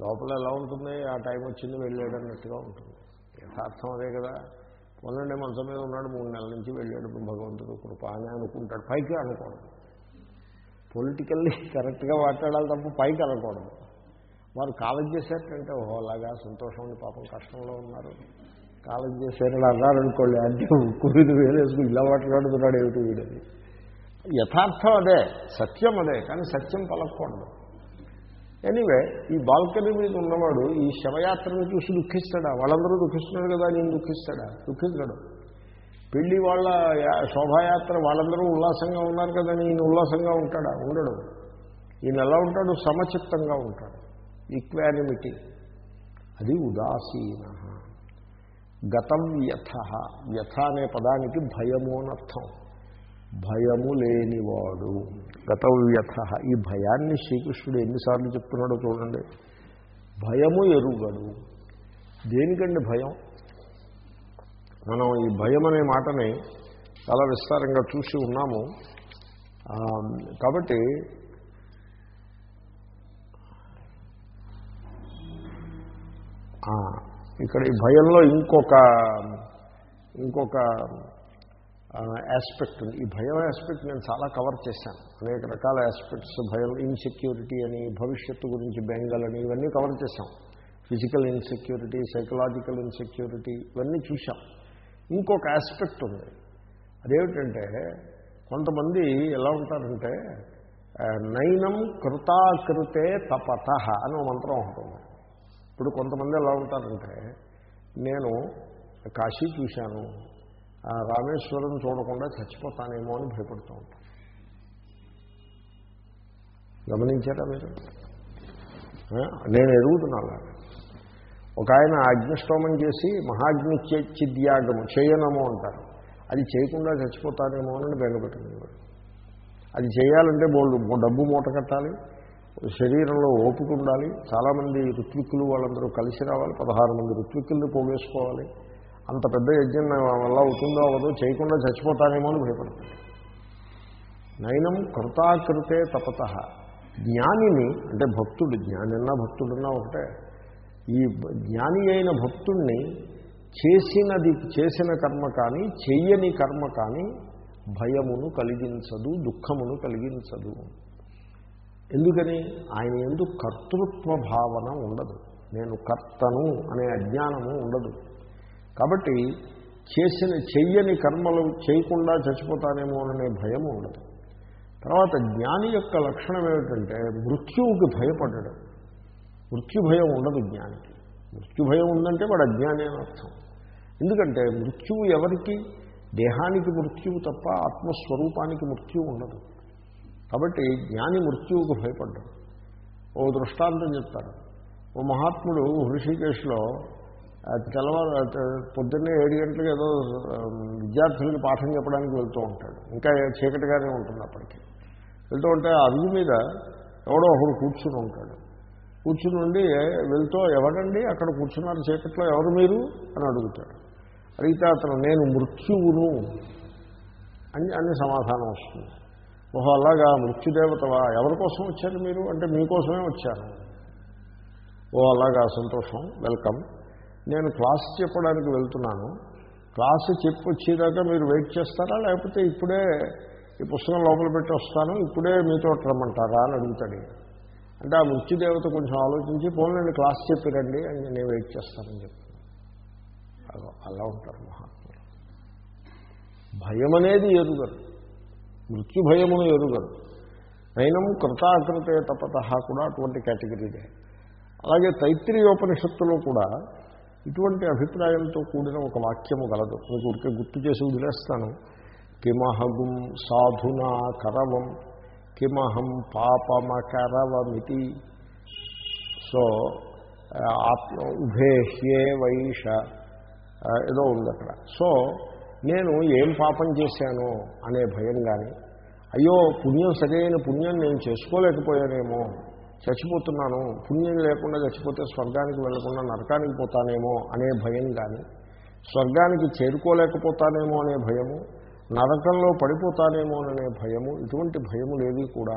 Speaker 1: లోపల ఎలా ఉంటుంది? ఆ టైం వచ్చింది వెళ్ళాడు అన్నట్టుగా ఉంటుంది. యథార్థం అదే కదా. పొందండి మంచం మీద ఉన్నాడు మూడు నెలల నుంచి వెళ్ళాడు భగవంతుడు కృప అని అనుకుంటాడు. పైకి అనుకోవడం పొలిటికల్లీ కరెక్ట్గా మాట్లాడాలి తప్ప పైకి అనుకోవడం వారు కాలం చేశారంటే ఓహోలాగా సంతోషం ఉంది పాపం కష్టంలో ఉన్నారు. కాలం చేశారని అన్నారనుకోండి అంటే కురిది వేలేసుకుని ఇలా మాట్లాడుతున్నాడు ఏమిటి వీడని యథార్థం అదే సత్యం అదే కానీ సత్యం పలకూడదు ఎనీవే ఈ బాల్కనీ మీద ఉన్నవాడు ఈ శవయాత్రను చూసి దుఃఖిస్తాడా? వాళ్ళందరూ దుఃఖిస్తున్నాడు కదా నేను దుఃఖిస్తాడా? దుఃఖిస్తాడు పెళ్ళి వాళ్ళ శోభాయాత్ర వాళ్ళందరూ ఉల్లాసంగా ఉన్నారు కదా నేను ఉల్లాసంగా ఉంటాడా? ఉండడు. ఈయన ఎలా ఉంటాడు? సమచిత్తంగా ఉంటాడు. ఈక్వానిమిటీ అది ఉదాసీన. గతం వ్యథ. వ్యథ అనే పదానికి భయము అని అర్థం. భయము లేనివాడు. గతం వ్యథ. ఈ భయాన్ని శ్రీకృష్ణుడు ఎన్నిసార్లు చెప్తున్నాడో చూడండి. భయము ఎరుగడు దేనికండి భయం? మనం ఈ భయం అనే మాటని చాలా విస్తారంగా చూసి ఉన్నాము. కాబట్టి ఆ, ఇక్కడ ఈ భయంలో ఇంకొక ఇంకొక ఆస్పెక్ట్ ఉంది. ఈ భయం ఆస్పెక్ట్ నేను చాలా కవర్ చేశాను. అనేక రకాల ఆస్పెక్ట్స్ భయం ఇన్సెక్యూరిటీ అని భవిష్యత్తు గురించి బెంగల్ అని ఇవన్నీ కవర్ చేశాం. ఫిజికల్ ఇన్సెక్యూరిటీ సైకలాజికల్ ఇన్సెక్యూరిటీ ఇవన్నీ చూసాం ఇంకొక ఆస్పెక్ట్ ఉంది. అదేమిటంటే కొంతమంది ఎలా ఉంటారంటే నయనం కృతాకృతే తపత అని మంత్రం ఉంటుంది ఇప్పుడు కొంతమంది ఎలా ఉంటారంటే నేను కాశీ చూశాను ఆ రామేశ్వరం చూడకుండా చచ్చిపోతానేమో అని భయపడుతూ ఉంటాను గమనించారా మీరు? నేను ఎరుగుతున్నాను ఒక ఆయన అగ్నిష్టోమం చేసి మహాగ్ని చిద్యాగము చేయనము అంటారు. అది చేయకుండా చచ్చిపోతానేమో అని బెంగపెట్టుకునేవాడు అది చేయాలంటే బోల్డ్ డబ్బు మూట కట్టాలి శరీరంలో ఓపిక ఉండాలి చాలామంది ఋత్విక్కులు వాళ్ళందరూ కలిసి రావాలి. పదహారు మంది ఋత్విక్కుల్ని పోగేసుకోవాలి. అంత పెద్ద యజ్ఞం వల్ల అవుతుందో అవ్వదో చేయకుండా చచ్చిపోతానేమో అని భయపడతాడు నయనం కృతాకృతే తపత. జ్ఞానిని అంటే భక్తుడు జ్ఞానిన్నా భక్తుడున్నా ఒకటే. ఈ జ్ఞాని అయిన భక్తుణ్ణి చేసినది చేసిన కర్మ కానీ చెయ్యని కర్మ కానీ భయమును కలిగించదు దుఃఖమును కలిగించదు. ఎందుకని? ఆయన ఎందు కర్తృత్వ భావన ఉండదు. నేను కర్తను అనే అజ్ఞానము ఉండదు. కాబట్టి చేసిన చెయ్యని కర్మలు చేయకుండా చచ్చిపోతానేమో అనే భయం ఉండదు. తర్వాత జ్ఞాని యొక్క లక్షణం ఏమిటంటే మృత్యువుకి భయపడడం. మృత్యు భయం ఉండదు జ్ఞానికి. మృత్యు భయం ఉందంటే వాడు అజ్ఞాని అని అర్థం. ఎందుకంటే మృత్యువు ఎవరికి? దేహానికి మృత్యువు తప్ప ఆత్మస్వరూపానికి మృత్యువు ఉండదు. కాబట్టి జ్ఞాని మృత్యువుకు భయపడ్డాడు. ఓ దృష్టాంతం చెప్తారు ఓ మహాత్ముడు హృషికేశ్లో తెల్లవారు పొద్దున్నే ఏడు గంటలకు ఏదో విద్యార్థులకు పాఠం చెప్పడానికి వెళ్తూ ఉంటాడు. ఇంకా చీకటిగానే ఉంటుంది అప్పటికి. వెళ్తూ ఉంటే అరుగు మీద ఎవడో ఒకడు కూర్చుని ఉంటాడు. కూర్చుని ఉండి వెళ్తూ ఎవడండి? అక్కడ కూర్చున్నారు చీకట్లో ఎవరు మీరు? అని అడుగుతాడు. అడిగితే అతను నేను మృత్యువును అని అని సమాధానం వస్తుంది. ఓహో అలాగా మృత్యుదేవతవా? ఎవరి కోసం వచ్చారు మీరు? అంటే మీకోసమే వచ్చాను. ఓ అలాగా సంతోషం వెల్కమ్. నేను క్లాస్ చెప్పడానికి వెళ్తున్నాను. క్లాసు చెప్పి వచ్చేదాకా మీరు వెయిట్ చేస్తారా? లేకపోతే ఇప్పుడే ఈ పుస్తకం లోపల పెట్టి వస్తాను ఇప్పుడే మీతో రమ్మంటారా అని అడుగుతాడు అంటే ఆ మృత్యుదేవత కొంచెం ఆలోచించి పోన్లండి క్లాస్ చెప్పిరండి అని నేను వెయిట్ చేస్తానని చెప్తాను అలా ఉంటారు మహాత్ములు. భయం అనేది ఎదుగరు. మృత్యుభయమును ఎరుగరు. నైనం కృతాకృతే తపత కూడా అటువంటి కేటగిరీదే అలాగే తైత్రీయోపనిషత్తులో కూడా ఇటువంటి అభిప్రాయంతో కూడిన ఒక వాక్యము గలదు. మీకు ఊరికే గుర్తు చేసి వదిలేస్తాను. కిమహగుం సాధునా కరవం కిమహం పాపమకరవమితి. సో ఆత్మ ఉభేహ్యే వైష ఏదో ఉంది అక్కడ. సో నేను ఏం పాపం చేశాను అనే భయం కానీ అయ్యో పుణ్యం సరైన పుణ్యం నేను చేసుకోలేకపోయానేమో చచ్చిపోతున్నాను. పుణ్యం లేకుండా చచ్చిపోతే స్వర్గానికి వెళ్ళకుండా నరకానికి పోతానేమో అనే భయం కానీ స్వర్గానికి చేరుకోలేకపోతానేమో అనే భయము నరకంలో పడిపోతానేమో అనే భయము ఇటువంటి భయము లేవి కూడా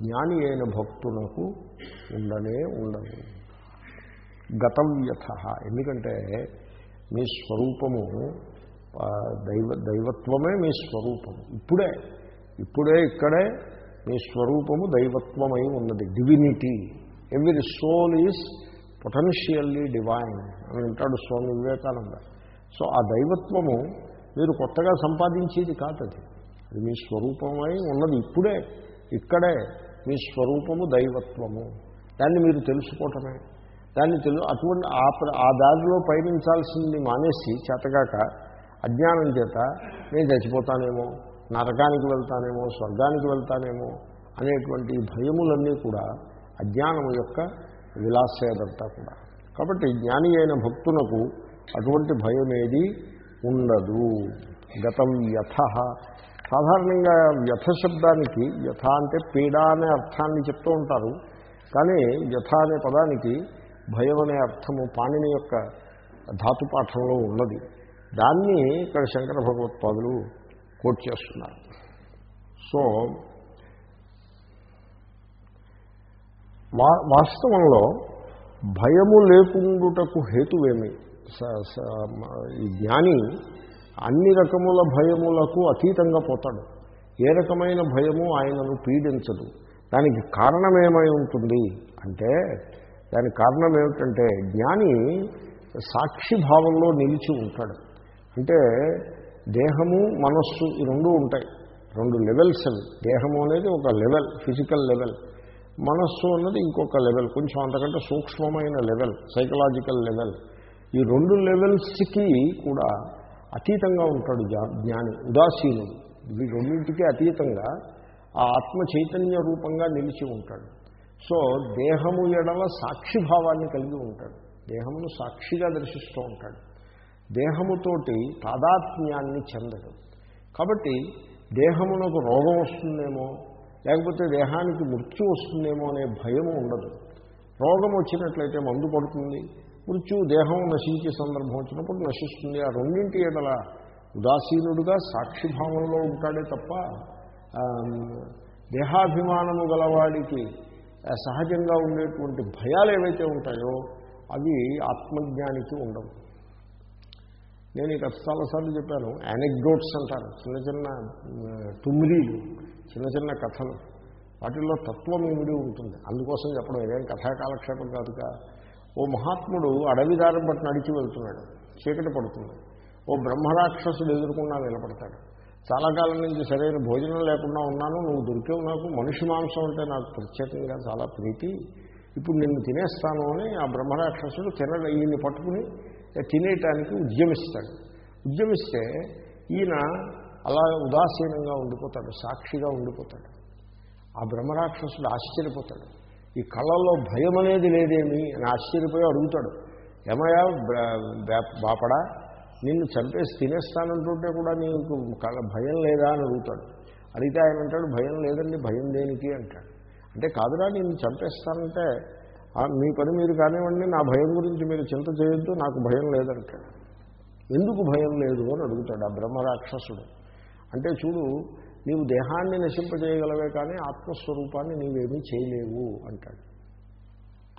Speaker 1: జ్ఞాని అయిన భక్తులకు ఉండనే ఉండదు గతవ్యథ. ఎందుకంటే మీ స్వరూపము దైవ దైవత్వమే మీ స్వరూపం. ఇప్పుడే ఇప్పుడే ఇక్కడే మీ స్వరూపము దైవత్వమై ఉన్నది. Divinity every soul is potentially divine అని అంటాడు స్వామి వివేకానంద. సో ఆ దైవత్వము మీరు కొత్తగా సంపాదించేది కాదు అది. అది మీ స్వరూపమై ఉన్నది ఇప్పుడే. ఇక్కడే మీ స్వరూపము దైవత్వము. దాన్ని మీరు తెలుసుకోవటమే. దాన్ని తెలు అటువంటి ఆ ఆ దారిలో పయనించాల్సింది మానేసి చేతగాక అజ్ఞానం చేత నేను చచ్చిపోతానేమో. నరకానికి వెళ్తానేమో స్వర్గానికి వెళ్తానేమో అనేటువంటి భయములన్నీ కూడా అజ్ఞానము యొక్క విలాసేదంతా కూడా. కాబట్టి జ్ఞాని అయిన భక్తునకు అటువంటి భయమేది ఉండదు. గతం వ్యథ. సాధారణంగా వ్యథ శబ్దానికి వ్యథ అంటే పీడ అనే అర్థాన్ని చెప్తూ ఉంటారు. కానీ వ్యథ అనే పదానికి భయం అనే అర్థము పాణిని యొక్క ధాతుపాఠంలో ఉన్నది. దాన్ని ఇక్కడ శంకర భగవత్పాదులు కోట్ చేస్తున్నారు. సో వాస్తవంలో భయము లేకుండుటకు హేతువేమి? ఈ జ్ఞాని అన్ని రకముల భయములకు అతీతంగా పోతాడు. ఏ రకమైన భయము ఆయనను పీడించదు. దానికి కారణమేమై ఉంటుంది అంటే దానికి కారణం ఏమిటంటే జ్ఞాని సాక్షి భావంలో నిలిచి ఉంటాడు. అంటే దేహము మనస్సు ఈ రెండు ఉంటాయి. రెండు లెవెల్స్ అవి. దేహము అనేది ఒక లెవెల్ ఫిజికల్ లెవెల్ మనస్సు అన్నది ఇంకొక లెవెల్ కొంచెం అంతకంటే సూక్ష్మమైన లెవెల్ సైకలాజికల్ లెవెల్ ఈ రెండు లెవెల్స్కి కూడా అతీతంగా ఉంటాడు జా- జ్ఞాని ఉదాసీనుడు. ఇవి రెండింటికి అతీతంగా ఆ ఆత్మ చైతన్య రూపంగా నిలిచి ఉంటాడు. సో దేహము ఎడల సాక్షిభావాన్ని కలిగి ఉంటాడు. దేహమును సాక్షిగా దర్శిస్తూ ఉంటాడు. దేహముతోటి తాదాత్మ్యాన్ని చెందడు. కాబట్టి దేహమునకు రోగం వస్తుందేమో లేకపోతే దేహానికి మృత్యు వస్తుందేమో అనే భయము ఉండదు. రోగం వచ్చినట్లయితే మందు పడుతుంది మృత్యు దేహం నశించే సందర్భం వచ్చినప్పుడు నశిస్తుంది. ఆ రెండింటి ఎడల ఉదాసీనుడుగా సాక్షిభావంలో ఉంటాడే తప్ప దేహాభిమానము గలవాడికి సహజంగా ఉండేటువంటి భయాలు ఏవైతే ఉంటాయో అవి ఆత్మజ్ఞానికి ఉండవు. నేను ఇక చాలాసార్లు చెప్పాను యానెక్డోట్స్ అంటారు. చిన్న చిన్న తుమ్మిరీలు చిన్న చిన్న కథలు. వాటిల్లో తత్వం ఏమిడి ఉంటుంది? అందుకోసం చెప్పడం ఇదేం కథా కాలక్షేపం కాదుగా ఓ మహాత్ముడు అడవి దారం బట్టి నడిచి వెళ్తున్నాడు. చీకటి పడుతుంది. ఓ బ్రహ్మరాక్షసుడు ఎదుర్కొన్నా నిలబడతాడు. చాలా కాలం నుంచి సరైన భోజనం లేకుండా ఉన్నాను నువ్వు దొరికేవు నాకు. మనిషి మాంసం అంటే నాకు ప్రత్యేకంగా చాలా ప్రీతి. ఇప్పుడు నిన్ను తినేస్తాను అని ఆ బ్రహ్మరాక్షసుడు తిన ఈయన్ని పట్టుకుని తినేయటానికి ఉద్యమిస్తాడు. ఉద్యమిస్తే ఈయన అలా ఉదాసీనంగా ఉండిపోతాడు సాక్షిగా ఉండిపోతాడు. ఆ బ్రహ్మరాక్షసుడు ఆశ్చర్యపోతాడు. ఈ కళ్ళల్లో భయం అనేది లేదేమి అని ఆశ్చర్యపోయి అడుగుతాడు. ఏమయ్యా బాపడా నిన్ను చంపేసి తినేస్తానంటుంటే కూడా నీకు కళ భయం లేదా అని అడుగుతాడు. అడిగితే ఆయన అంటాడు భయం లేదండి భయం దేనికి? అంటాడు. అంటే కాదురా నిన్ను చంపేస్తానంటే మీ పని మీరు కానివ్వండి నా భయం గురించి మీరు చింత చేయొద్దు నాకు భయం లేదంటాడు. ఎందుకు భయం లేదు అని అడుగుతాడు ఆ బ్రహ్మరాక్షసుడు. అంటే చూడు నీవు దేహాన్ని నశింపజేయగలవే కానీ ఆత్మస్వరూపాన్ని నీవేమీ చేయలేవు అంటాడు.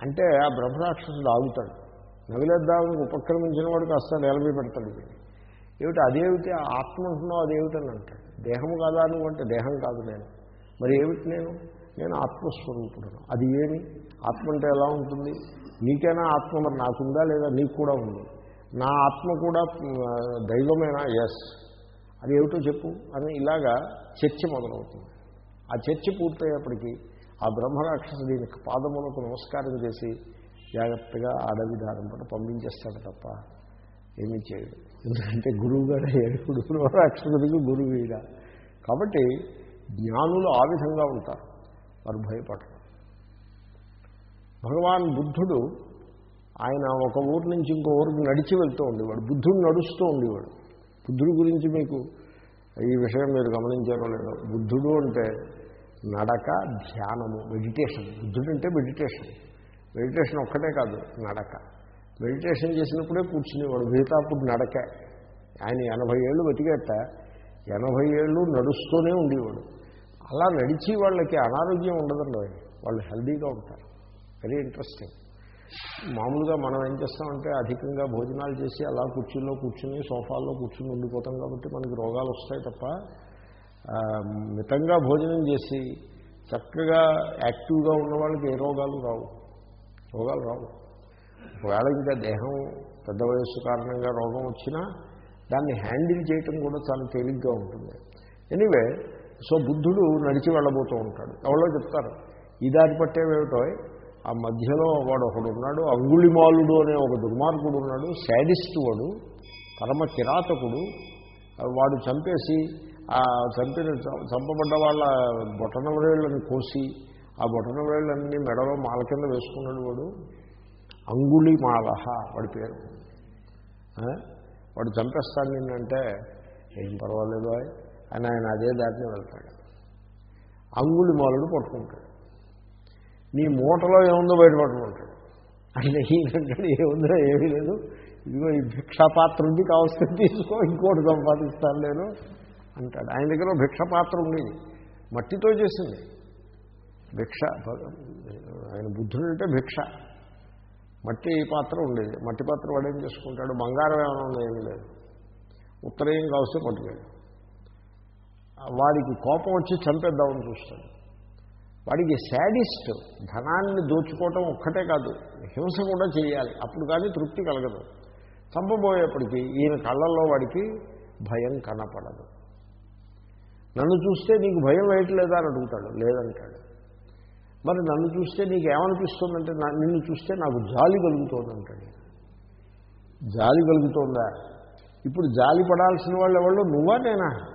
Speaker 1: అంటే ఆ బ్రహ్మరాక్షసుడు ఆగుతాడు. నవిలేద్దామని ఉపక్రమించిన వాడు కాస్త నిలబడి పెడతాడు. ఏమిటి అదేమిటి ఆ ఆత్మ అంటున్నావు అదేమిటని అంటాడు. దేహము కాదా నువ్వు అంటే దేహం కాదు నేను. మరి ఏమిటి నేను? నేను ఆత్మస్వరూపుడను. అది ఏమి? ఆత్మ అంటే ఎలా ఉంటుంది? నీకైనా ఆత్మ మరి నాకుందా లేదా? నీకు కూడా ఉంది. నా ఆత్మ కూడా దైవమేనా? ఎస్ అది ఏమిటో చెప్పు అని ఇలాగా చర్చ మొదలవుతుంది. ఆ చర్చ పూర్తయ్యేప్పటికీ ఆ బ్రహ్మరాక్షసు దీనికి పాదములకు నమస్కారం చేసి జాగ్రత్తగా అడవి దారం పట్ల పంపించేస్తాడు తప్ప ఏమీ చేయడు. ఎందుకంటే గురువుగారు ఏడుపుడు బ్రహ్మరాక్షసుడికి గురువు కాబట్టి జ్ఞానులు ఆ విధంగా ఉంటారు. వారు భయపడరు. భగవాన్ బుద్ధుడు ఆయన ఒక ఊరు నుంచి ఇంకో ఊరికి నడిచి వెళ్తూ ఉండేవాడు. బుద్ధుడు నడుస్తూ ఉండేవాడు. బుద్ధుడి గురించి మీకు ఈ విషయం మీరు గమనించారో లేదో. బుద్ధుడు అంటే నడక ధ్యానము మెడిటేషన్. బుద్ధుడు అంటే మెడిటేషన్. మెడిటేషన్ ఒక్కటే కాదు నడక. మెడిటేషన్ చేసినప్పుడే కూర్చునేవాడు. మిగతాప్పుడు నడకే. ఆయన ఎనభై ఏళ్ళు బతికేట. ఎనభై ఏళ్ళు నడుస్తూనే ఉండేవాడు. అలా నడిచి వాళ్ళకి అనారోగ్యం ఉండదండి వాళ్ళు. హెల్దీగా ఉంటారు. Very interesting. మామూలుగా మనం ఏం చేస్తామంటే అధికంగా భోజనాలు చేసి అలా కుర్చీలో కూర్చుని సోఫాల్లో కూర్చుని ఉండిపోతాం కాబట్టి మనకి రోగాలు వస్తాయి తప్ప మితంగా భోజనం చేసి చక్కగా యాక్టివ్గా ఉన్న వాళ్ళకి ఏ రోగాలు రావు. రోగాలు రావు. ఒకవేళ ఇంకా దేహం పెద్ద వయస్సు కారణంగా రోగం వచ్చినా దాన్ని హ్యాండిల్ చేయటం కూడా చాలా తేలిగ్గా ఉంటుంది. ఎనీవే సో బుద్ధుడు నడిచి వెళ్ళబోతూ ఉంటాడు. ఎవరో చెప్తారు ఈ దారి పట్టేవేమిటో? ఆ మధ్యలో వాడు ఒకడు ఉన్నాడు అంగుళిమాలుడు అనే ఒక దుర్మార్గుడు ఉన్నాడు శాడిస్ట్ వాడు పరమ కిరాతకుడు. వాడు చంపేసి ఆ చంపిన చంపబడ్డ వాళ్ళ బొటన వేళ్ళని కోసి ఆ బొటన వేళ్ళన్నీ మెడలో మాల కింద వేసుకున్నాడు వాడు. అంగుళిమాల వాడి పేరు. వాడు చంపేస్తాను నిన్నంటే. ఏం పర్వాలేదు అని ఆయన అదే దాటిని వెళ్తాడు. అంగుళి మాలుడు పట్టుకుంటాడు. నీ మూటలో ఏముందో బయట పట్టుకుంటాడు అంటే ఈయనంటాడు ఏముందో ఏమీ లేదు. ఇదిగో ఈ భిక్షాపాత్ర ఉంది కావలసిన తీసుకో ఇంకోటి సంపాదిస్తాను నేను అంటాడు. ఆయన దగ్గర భిక్షపాత్ర ఉండేది మట్టితో చేసింది. భిక్ష ఆయన బుద్ధుడు అంటే భిక్ష. మట్టి పాత్ర ఉండేది. మట్టి పాత్ర వాడు ఏం చేసుకుంటాడు? బంగారం ఏమైనా ఉందో? ఏమీ లేదు. ఉత్తరేయం కావస్తే పట్టుకెళ్ళి. వాడికి కోపం వచ్చి చంపేద్దామని చూస్తాడు. వాడికి శాడిస్ట్ ధనాన్ని దోచుకోవటం ఒక్కటే కాదు హింస కూడా చేయాలి. అప్పుడు కానీ తృప్తి కలగదు. చంపబోయేప్పటికీ ఈయన కళ్ళల్లో వాడికి భయం కనపడదు. నన్ను చూస్తే నీకు భయం వేయట్లేదా అని అడుగుతాడు లేదంటాడు. మరి నన్ను చూస్తే నీకు ఏమనిపిస్తుందంటే నిన్ను చూస్తే నాకు జాలి కలుగుతోందంటాడు జాలి కలుగుతోందా? ఇప్పుడు జాలి పడాల్సిన వాళ్ళు ఎవరు నువ్వా నేనా?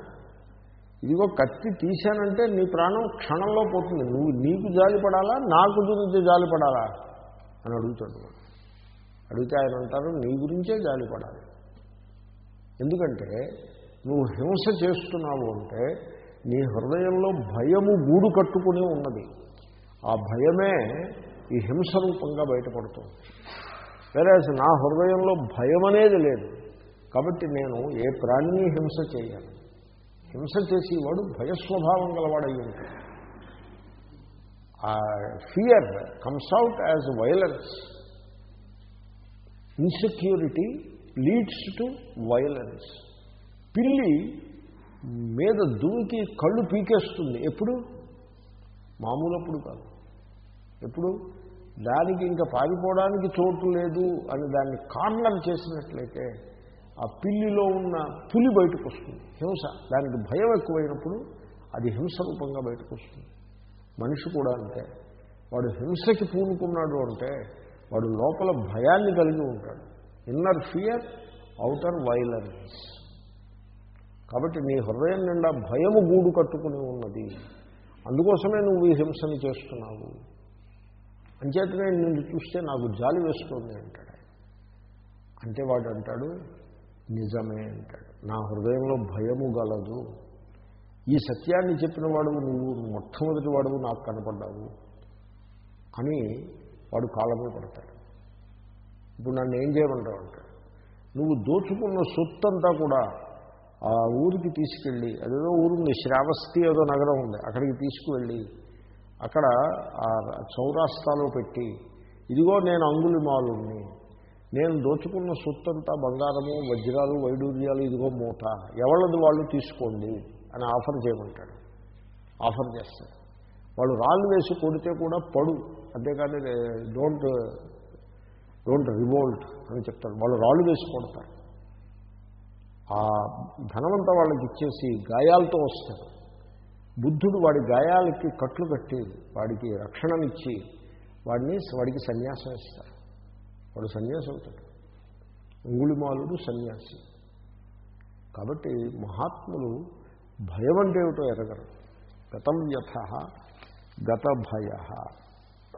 Speaker 1: ఇదిగో కత్తి తీశానంటే నీ ప్రాణం క్షణంలో పోతుంది. నువ్వు నీకు జాలి పడాలా? నాకు గురించి జాలి పడాలా? అని అడుగుతాడు అడిగితే ఆయన అంటారు నీ గురించే జాలి పడాలి. ఎందుకంటే నువ్వు హింస చేస్తున్నావు అంటే నీ హృదయంలో భయము గూడు కట్టుకుని ఉన్నది. ఆ భయమే ఈ హింస రూపంగా బయటపడుతుంది. వేరే నా హృదయంలో భయం అనేది లేదు. కాబట్టి నేను ఏ ప్రాణిని హింస చేయను. హింస చేసేవాడు భయస్వభావం గలవాడై ఉంటాడు. ఆ fear comes out as violence. Insecurity leads to violence. పిల్లి మీద దూకి కళ్ళు పీకేస్తుంది. ఎప్పుడు? మామూలప్పుడు కాదు. ఎప్పుడు? దానికి ఇంకా పారిపోవడానికి చోటు లేదు అని దాన్ని కార్నర్ చేసినట్లయితే ఆ పిల్లిలో ఉన్న పులి బయటకు వస్తుంది హింస. దానికి భయం ఎక్కువైనప్పుడు అది హింస రూపంగా బయటకు వస్తుంది మనిషి కూడా అంతే వాడు హింసకి పూనుకున్నాడు అంటే వాడు లోపల భయాన్ని కలిగి ఉంటాడు. Inner fear outer violence. కాబట్టి నీ హృదయం నిండా భయము గూడు కట్టుకుని ఉన్నది. అందుకోసమే నువ్వు ఈ హింసని చేస్తున్నావు. అంచేతనే నిన్ను చూస్తే నాకు జాలి వేస్తుంది అంటాడు. అంటే వాడు అంటాడు నిజమే అంటాడు. నా హృదయంలో భయము గలదు. ఈ సత్యాన్ని చెప్పిన వాడు నువ్వు మొట్టమొదటి వాడువు నాకు కనపడ్డావు అని వాడు కాలమే పడతాడు. ఇప్పుడు నన్ను ఏం చేయమంటావు అంటాడు. నువ్వు దోచుకున్న సొత్తంతా కూడా ఆ ఊరికి తీసుకెళ్ళి అదేదో ఊరుంది శ్రావస్తి ఏదో నగరం ఉంది అక్కడికి తీసుకువెళ్ళి అక్కడ ఆ చౌరాస్తాలో పెట్టి ఇదిగో నేను అంగులి మాలుని నేను దోచుకున్న సొత్తంతా బంగారము వజ్రాలు వైడూర్యాలు ఇదిగో మూట. ఎవళ్ళది వాళ్ళు తీసుకోండి అని ఆఫర్ చేయమంటాడు. ఆఫర్ చేస్తాడు. వాళ్ళు రాళ్ళు వేసి కొడితే కూడా పడు. అంతేకాని డోంట్ డోంట్ రివోల్ట్ అని చెప్తారు వాళ్ళు రాళ్ళు వేసి కొడతారు. ఆ ధనమంతా వాళ్ళకి ఇచ్చేసి గాయాలతో వస్తారు బుద్ధుడు వాడి గాయాలకి కట్లు కట్టి వాడికి రక్షణనిచ్చి వాడిని వాడికి సన్యాసం ఇస్తారు వాడు సన్యాసి అవుతాడు. ఉంగుళిమాలుడు సన్యాసి. కాబట్టి మహాత్ములు భయం అంటే ఏమిటో ఎరగరు. గతం యథ గత భయ